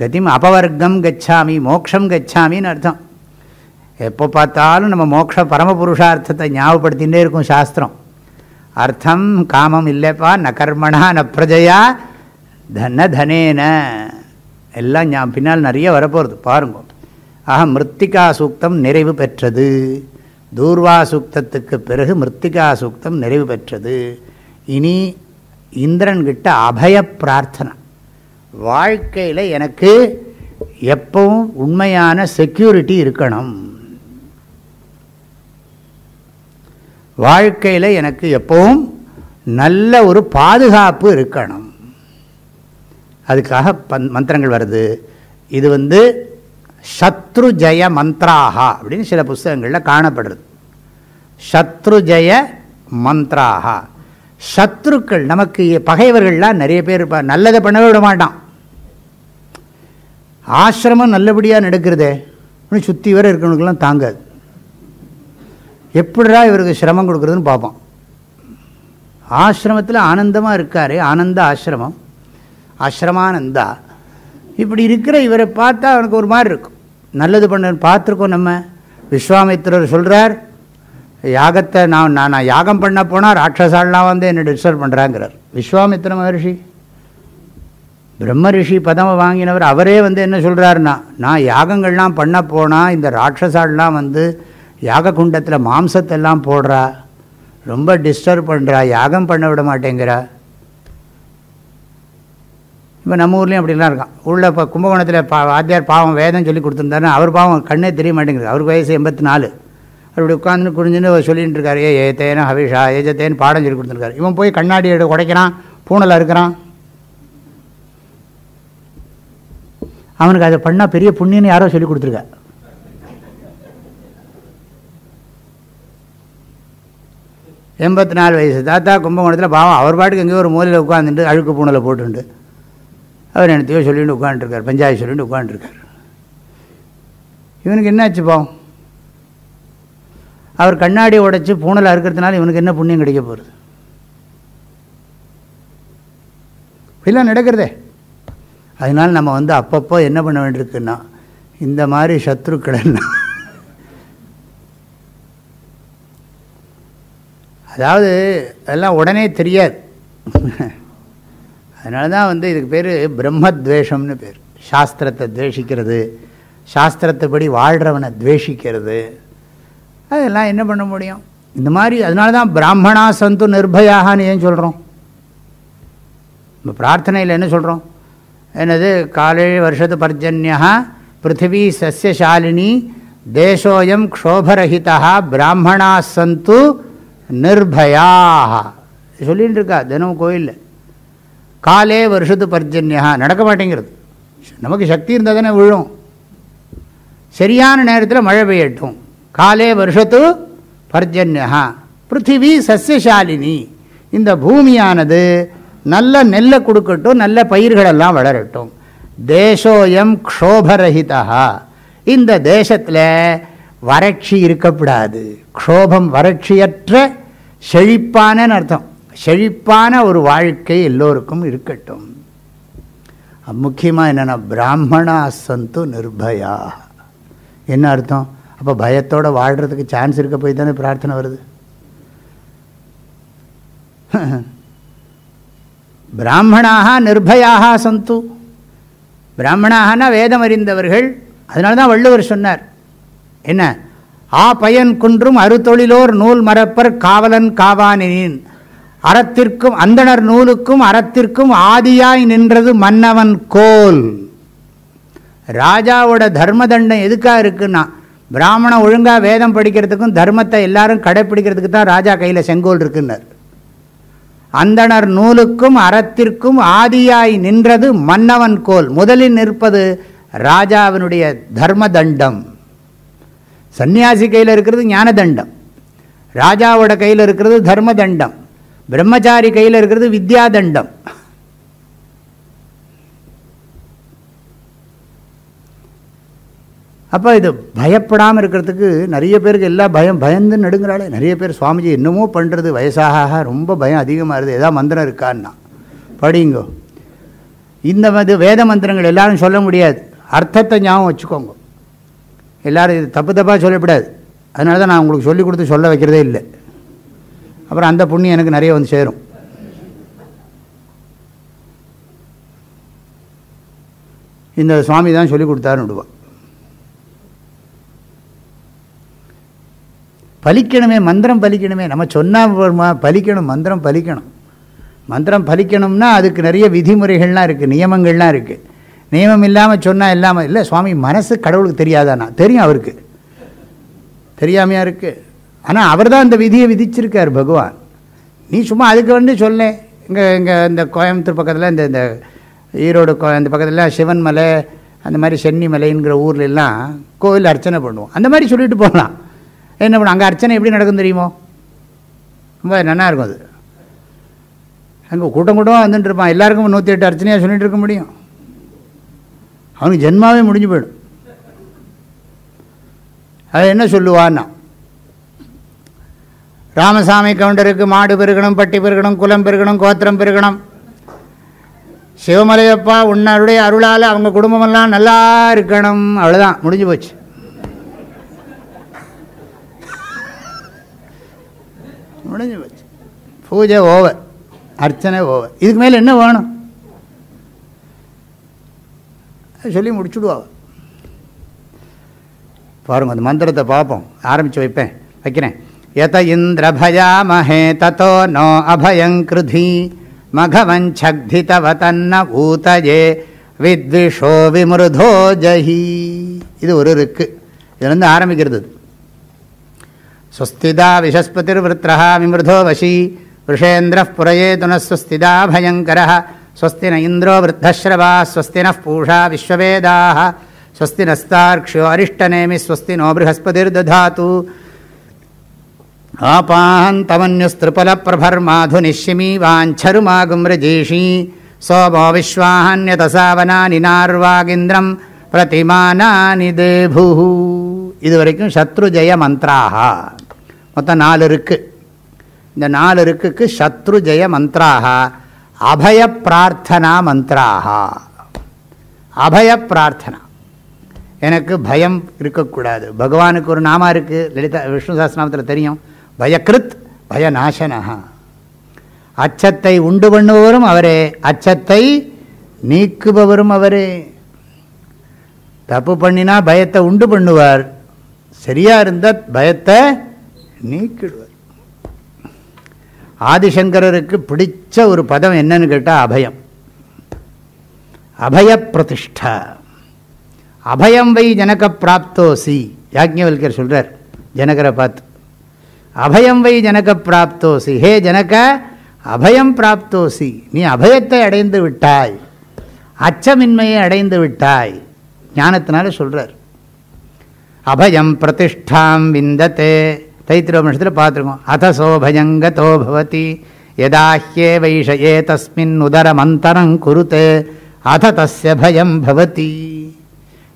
கதிம் அபவர்க்கம் கச்சாமி மோக்ஷம் கச்சாமின்னு அர்த்தம். எப்போ பார்த்தாலும் நம்ம மோக்ஷ பரமபுருஷார்த்தத்தை ஞாபகப்படுத்திகிட்டே இருக்கும் சாஸ்திரம். அர்த்தம் காமம் இல்லைப்பா ந கர்மணா ந பிரஜையா? தன தனேன. எல்லாம் ஞா பின்னால் நிறைய வரப்போகிறது பாருங்க. ஆக மிருத்திகா சூக்தம் நிறைவு பெற்றது. தூர்வா சூக்தத்துக்கு பிறகு மிருத்திகா சூக்தம் நிறைவு பெற்றது. இனி இந்திரன்கிட்ட அபய பிரார்த்தனை. வாழ்க்கையில் எனக்கு எப்பவும் உண்மையான செக்யூரிட்டி இருக்கணும். வாழ்க்கையில் எனக்கு எப்பவும் நல்ல ஒரு பாதுகாப்பு இருக்கணும். அதுக்காக பந் மந்திரங்கள் வருது. இது வந்து சத்ரு ஜெய மந்த்ராகா அப்படின்னு சில புஸ்தகங்களில் காணப்படுறது சத்ரு ஜெய மந்த்ராகா சத்ருக்கள் நமக்கு பகைவர்கள்லாம் நிறைய பேர் இருப்பார் நல்லதை பண்ணவே விட மாட்டான். ஆசிரமம் நல்லபடியாக நடக்கிறதே அப்படின்னு சுற்றி வர இருக்கிறவனுக்கெல்லாம் தாங்காது. எப்படிடா இவருக்கு சிரமம் கொடுக்குறதுன்னு பார்ப்போம். ஆசிரமத்தில் ஆனந்தமாக இருக்கார் ஆனந்த ஆசிரமம். ஆசிரமானந்தா. இப்படி இருக்கிற இவரை பார்த்தா அவனுக்கு ஒரு மாதிரி இருக்கும். நல்லது பண்ண பார்த்துருக்கோம் நம்ம. விஸ்வாமித்திரர் சொல்கிறார் யாகத்தை நான் நான் நான் யாகம் பண்ண போனால் ராட்சசாலாம் வந்து என்னை டிஸ்டர்ப் பண்ணுறாங்கிறார் விஸ்வாமித்திர மகர்ஷி. பிரம்ம ரிஷி பதமை வாங்கினவர் அவரே வந்து என்ன சொல்கிறாருன்னா நான் யாகங்கள்லாம் பண்ண போனால் இந்த ராட்சசாலாம் வந்து யாக குண்டத்தில் மாம்சத்தெல்லாம் போடுறா ரொம்ப டிஸ்டர்ப் பண்ணுறா யாகம் பண்ண விட மாட்டேங்கிறா. இப்போ நம்ம ஊர்லேயும் அப்படிலாம் இருக்கான். உள்ள இப்போ கும்பகோணத்தில் பா வாத்தியார் பாவம் வேதம் சொல்லி கொடுத்துருந்தாருன்னா அவர் பாவம் கண்ணே தெரிய மாட்டேங்குது. அவருக்கு வயசு எண்பத்தி நாலு. அப்படி உட்காந்து குறிஞ்சுன்னு சொல்லிகிட்டு இருக்காரு. ஏ ஏத்தேன ஹவிஷா ஏஜத்தேன்னு பாடம் சொல்லி கொடுத்துருக்காரு. இவன் போய் கண்ணாடி எடு உடைக்கிறான் பூனலை இருக்கிறான் அவனுக்கு அதை பண்ணால் பெரிய புண்ணியன்னு யாரோ சொல்லி கொடுத்துருக்கா. எண்பத்தி நாலு வயசு. தாத்தா கும்பகோணத்தில் பாவம் அவர் பாட்டுக்கு எங்கேயோ ஒரு மூலையில் உட்காந்துட்டு அழுக்கு பூனலை போட்டுண்டு. அவர் என்னத்தையோ சொல்லிட்டு உட்காந்துருக்கார் பஞ்சாயத்து சொல்லிட்டு உட்காந்துருக்கார் இவனுக்கு என்னாச்சு பாவம்? அவர் கண்ணாடி உடைச்சி பூனலை அறுக்கிறதுனால இவனுக்கு என்ன புண்ணியம் கிடைக்க போகிறது இப்படிலாம் நடக்கிறதே. அதனால் நம்ம வந்து அப்பப்போ என்ன பண்ண வேண்டியிருக்குன்னா இந்த மாதிரி சத்ருக்கள் அதாவது அதெல்லாம் உடனே தெரியாது. அதனால தான் வந்து இதுக்கு பேர் பிரம்மத்வேஷம்னு பேர். சாஸ்திரத்தை துவேஷிக்கிறது சாஸ்திரத்தைப்படி வாழ்கிறவனை துவேஷிக்கிறது. அதெல்லாம் என்ன பண்ண முடியும்? இந்த மாதிரி அதனால தான் பிராமணா சந்து நிர்பயாகான்னு ஏன் சொல்கிறோம் நம்ம பிரார்த்தனையில் என்ன சொல்கிறோம் என்னது? காலே வருஷத்து பர்ஜன்யா பிருத்திவி சசியசாலினி தேசோயம் க்ஷோபரஹிதா பிராமணா சந்து நிர்பயாக சொல்லின்னு இருக்கா தினமும் கோயிலில். காலே வருஷத்து பர்ஜன்யா நடக்க மாட்டேங்கிறது. நமக்கு சக்தி இருந்தால் தானே விழும். சரியான நேரத்தில் மழை பெய்யட்டும். காலே வருஷத்து பர்ஜன்யா. பிருத்திவி சசியசாலினி இந்த பூமியானது நல்ல நெல்லை கொடுக்கட்டும் நல்ல பயிர்களெல்லாம் வளரட்டும். தேசோயம் க்ஷோபரஹிதா இந்த தேசத்தில் வறட்சி இருக்கக்கூடாது க்ஷோபம் வறட்சியற்ற செழிப்பான அர்த்தம். செழிப்பான ஒரு வாழ்க்கை எல்லோருக்கும் இருக்கட்டும். முக்கியமாக என்னென்னா பிராமணா சந்து நிர்பயா என்ன அர்த்தம்? அப்போ பயத்தோடு வாழ்கிறதுக்கு சான்ஸ் இருக்க போய் தானே பிரார்த்தனை வருது. பிராமணாக நிர்பயாக சந்து. பிராமணாகனா வேதம் அறிந்தவர்கள். அதனால தான் வள்ளுவர் சொன்னார் என்ன? ஆ பயன் குன்றும் அறுத்தொழிலோர் நூல் மரப்பர் காவலன் காவானின் அறத்திற்கும் அந்தணர் நூலுக்கும் அறத்திற்கும் ஆதியாய் நின்றது மன்னவன் கோல். ராஜாவோட தர்ம தண்டம் எதுக்காக இருக்குன்னா பிராமணன் ஒழுங்காக வேதம் படிக்கிறதுக்கும் தர்மத்தை எல்லாரும் கடைப்பிடிக்கிறதுக்கு தான் ராஜா கையில் செங்கோல் இருக்குன்னார். அந்தணர் நூலுக்கும் அறத்திற்கும் ஆதியாய் நின்றது மன்னவன் கோல். முதலில் நிற்பது ராஜாவினுடைய தர்ம தண்டம். சன்னியாசி கையில் இருக்கிறது ஞான தண்டம் ராஜாவோட கையில் இருக்கிறது தர்ம தண்டம் பிரம்மச்சாரி கையில் இருக்கிறது வித்யா தண்டம் அப்போ இது பயப்படாமல் இருக்கிறதுக்கு நிறைய பேருக்கு எல்லா பயம் பயந்து நடுங்கிறாளே. நிறைய பேர் சுவாமிஜி என்னமோ பண்ணுறது வயசாக ரொம்ப பயம் அதிகமாக இருக்குது எதாவது மந்திரம் இருக்கான்னா. படிங்கோ. இந்த இது வேத மந்திரங்கள் எல்லாரும் சொல்ல முடியாது. அர்த்தத்தை ஞாபகம் வச்சுக்கோங்க. எல்லோரும் இது தப்பு தப்பாக சொல்லக்கூடாது அதனால தான் நான் உங்களுக்கு சொல்லி கொடுத்து சொல்ல வைக்கிறதே இல்லை. அப்புறம் அந்த புண்ணியம் எனக்கு நிறைய வந்து சேரும். இந்த சுவாமி தான் சொல்லி கொடுத்தாருன்னு விடுவான். பலிக்கணுமே மந்திரம் பலிக்கணுமே. நம்ம சொன்னால் பலிக்கணும் மந்திரம் பலிக்கணும். மந்திரம் பலிக்கணும்னா அதுக்கு நிறைய விதிமுறைகள்லாம் இருக்குது நியமங்கள்லாம் இருக்குது நியமம் இல்லாமல் சொன்னால் இல்லாமல் இல்லை சுவாமி மனசு கடவுளுக்கு தெரியாதானா? தெரியும் அவருக்கு. தெரியாமையா இருக்குது ஆனால் அவர் தான் இந்த விதியை விதிச்சிருக்கார் பகவான். நீ சும்மா அதுக்கு வந்து சொல்லேன் இங்கே இங்கே இந்த கோயம்புத்தூர் பக்கத்தில் இந்த இந்த ஈரோடு கோ இந்த பக்கத்தில் சிவன் மலை அந்த மாதிரி சென்னி மலைங்கிற ஊர்ல கோவில் அர்ச்சனை பண்ணுவோம். அந்த மாதிரி சொல்லிட்டு போகலாம். என்ன பண்ணும் அங்கே அர்ச்சனை எப்படி நடக்கும் தெரியுமோ? ரொம்ப நல்லாயிருக்கும் அது. அங்கே கூட்டம் கூட்டமாக வந்துட்டு இருப்பான். எல்லாருக்கும் நூற்றி எட்டு அர்ச்சனையாக சொல்லிட்டு இருக்க முடியும். அவனுக்கு ஜென்மாவே முடிஞ்சு போயிடும். அது என்ன சொல்லுவான்னா ராமசாமி கவுண்டருக்கு மாடு பெருகணும் பட்டி பெருகணும் குலம் பெருகணும் கோத்திரம் பெருகணும். சிவமலையப்பா உன்னருடைய அருளால் அவங்க குடும்பமெல்லாம் நல்லா இருக்கணும். அவ்வளோதான் முடிஞ்சு போச்சு. முடிஞ்சு போச்சு. பூஜை ஓவர் அர்ச்சனை ஓவர். இதுக்கு மேலே என்ன வேணும்? சொல்லி முடிச்சுடுவா பாருங்க அந்த மந்திரத்தை பார்ப்போம். ஆரம்பித்து வைப்பேன். வைக்கிறேன். எத இந்திரபயாமஹே தோ நோ அபயங்கிருதி மகவஞ்சக்தி தவ தன்ன வித்விஷோ விமிருதோ ஜஹி. இது ஒரு இருக்கு இதுலேருந்து ஆரம்பிக்கிறது. ஸ்வஸ்திதா விஷஸ்பதிர்விருத்திரா விமிருதோ வசி விஷேந்திர புரையே துணஸ்வஸ்திதா பயங்கர ஸ்வஸ்தி ந இந்திரோ விருத்தஸ்ரவா ஸ்வஸ்தி ந பூஷா விஸ்வவேதாக ஸ்வஸ்தி நஸ்தார்க்ஷோ அரிஷ்டநேமி ஸ்வஸ்தி நோ பிருஹஸ்பதிர் ததாத்து ஆபாந்தமன்யுஸ்திருபலப்பிரபர்மாதுனிஷிமி வாஞ்சருமாகும் ரிஜீஷி சோமோ விஸ்வாஹன்யதசாவனானி நார்வாகிந்திரம் பிரதிமானானி தேபு இது வரைக்கும் சத்ருஜய மந்த்ராக மொத்தம் நாலு இருக்குது இந்த நாலு இருக்குக்கு சத்ருஜய மந்த்ராக அபய பிரார்த்தனா மந்த்ராக அபய பிரார்த்தனா எனக்கு பயம் இருக்கக்கூடாது. பகவானுக்கு ஒரு நாமா இருக்குது லலிதா விஷ்ணு சாஸ்திரநாமத்தில் தெரியும். பயக்கிருத் பயநாசனா அச்சத்தை உண்டு பண்ணுபவரும் அவரே. அச்சத்தை நீக்குபவரும் அவரே. தப்பு பண்ணினா பயத்தை உண்டு பண்ணுவார். சரியாக இருந்தால் பயத்தை நீக்கிடுவார். ஆதிசங்கரருக்கு பிடிச்ச ஒரு பதம் என்னன்னு கேட்டால் அபயம். அபய பிரதிஷ்டா. அபயம் வை ஜனக பிராப்தோசி. யாக்ஞவல்கர் சொல்கிறார் ஜனகரை பார்த்து. அபயம் வை ஜனக பிராப்தோசி. ஹே ஜனக அபயம் பிராப்தோசி. நீ அபயத்தை அடைந்து விட்டாய். அச்சமின்மையை அடைந்து விட்டாய். ஞானத்தினால சொல்கிறார் அபயம் பிரதிஷ்டாம் விந்தத்தே தைத்திரோபனிஷத்தில் பார்த்துருக்கோம். அதசோ பயங்கதோ பவதி யதாஹ்யே வைஷயே தஸ்மின் உதரமந்தரம் குருத்தே. அத தஸ்ய பயம் பவதி.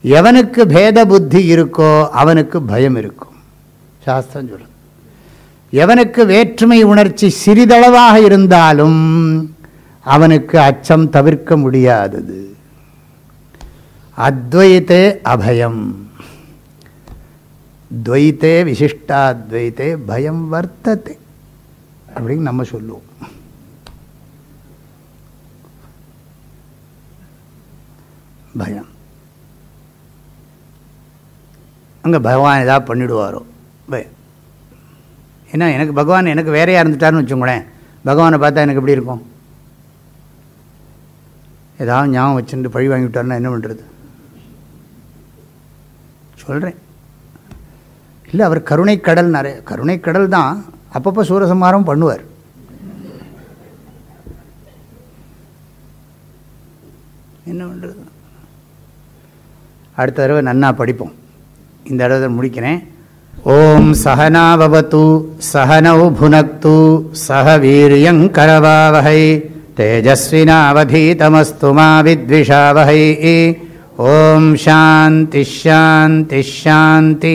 எவனுக்கு பேத புத்தி இருக்கோ அவனுக்கு பயம் இருக்கும். சாஸ்திரம் சொல்லும் எவனுக்கு வேற்றுமை உணர்ச்சி சிறிதளவாக இருந்தாலும் அவனுக்கு அச்சம் தவிர்க்க முடியாதது. அத்வைத்தே அபயம். துவைத்தே விசிஷ்டாத்வைத்தே பயம் வர்த்தத்தை அப்படின்னு நம்ம சொல்லுவோம். பயம். அங்கே பகவான் ஏதாவது பண்ணிவிடுவாரோ பயம். ஏன்னா எனக்கு பகவான் எனக்கு வேறையாக இருந்துட்டார்னு வச்சுக்கோங்களேன். பகவானை பார்த்தா எனக்கு எப்படி இருக்கும்? ஏதாவது ஞாபகம் வச்சுட்டு பழி வாங்கிவிட்டார்னா என்ன பண்ணுறது சொல்கிறேன் இல்லை அவர் கருணைக்கடல் நிறைய கருணைக்கடல் தான் அப்பப்போ சூரசம்ஹாரம் பண்ணுவார். என்ன பண்ணுறது அடுத்த தடவை நன்னா படிப்போம். இந்த தடவை முடிக்கிறேன். ஓம் சகனாபவத்து சகனௌ புனக்து சக வீரியங்கரவாவகை தேஜஸ்வினாவதீதமஸ்து மா வித்விஷாவகை. ஓம் சாந்தி ஷாந்தி ஷாந்தி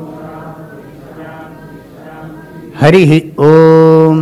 ஹரி ஓம்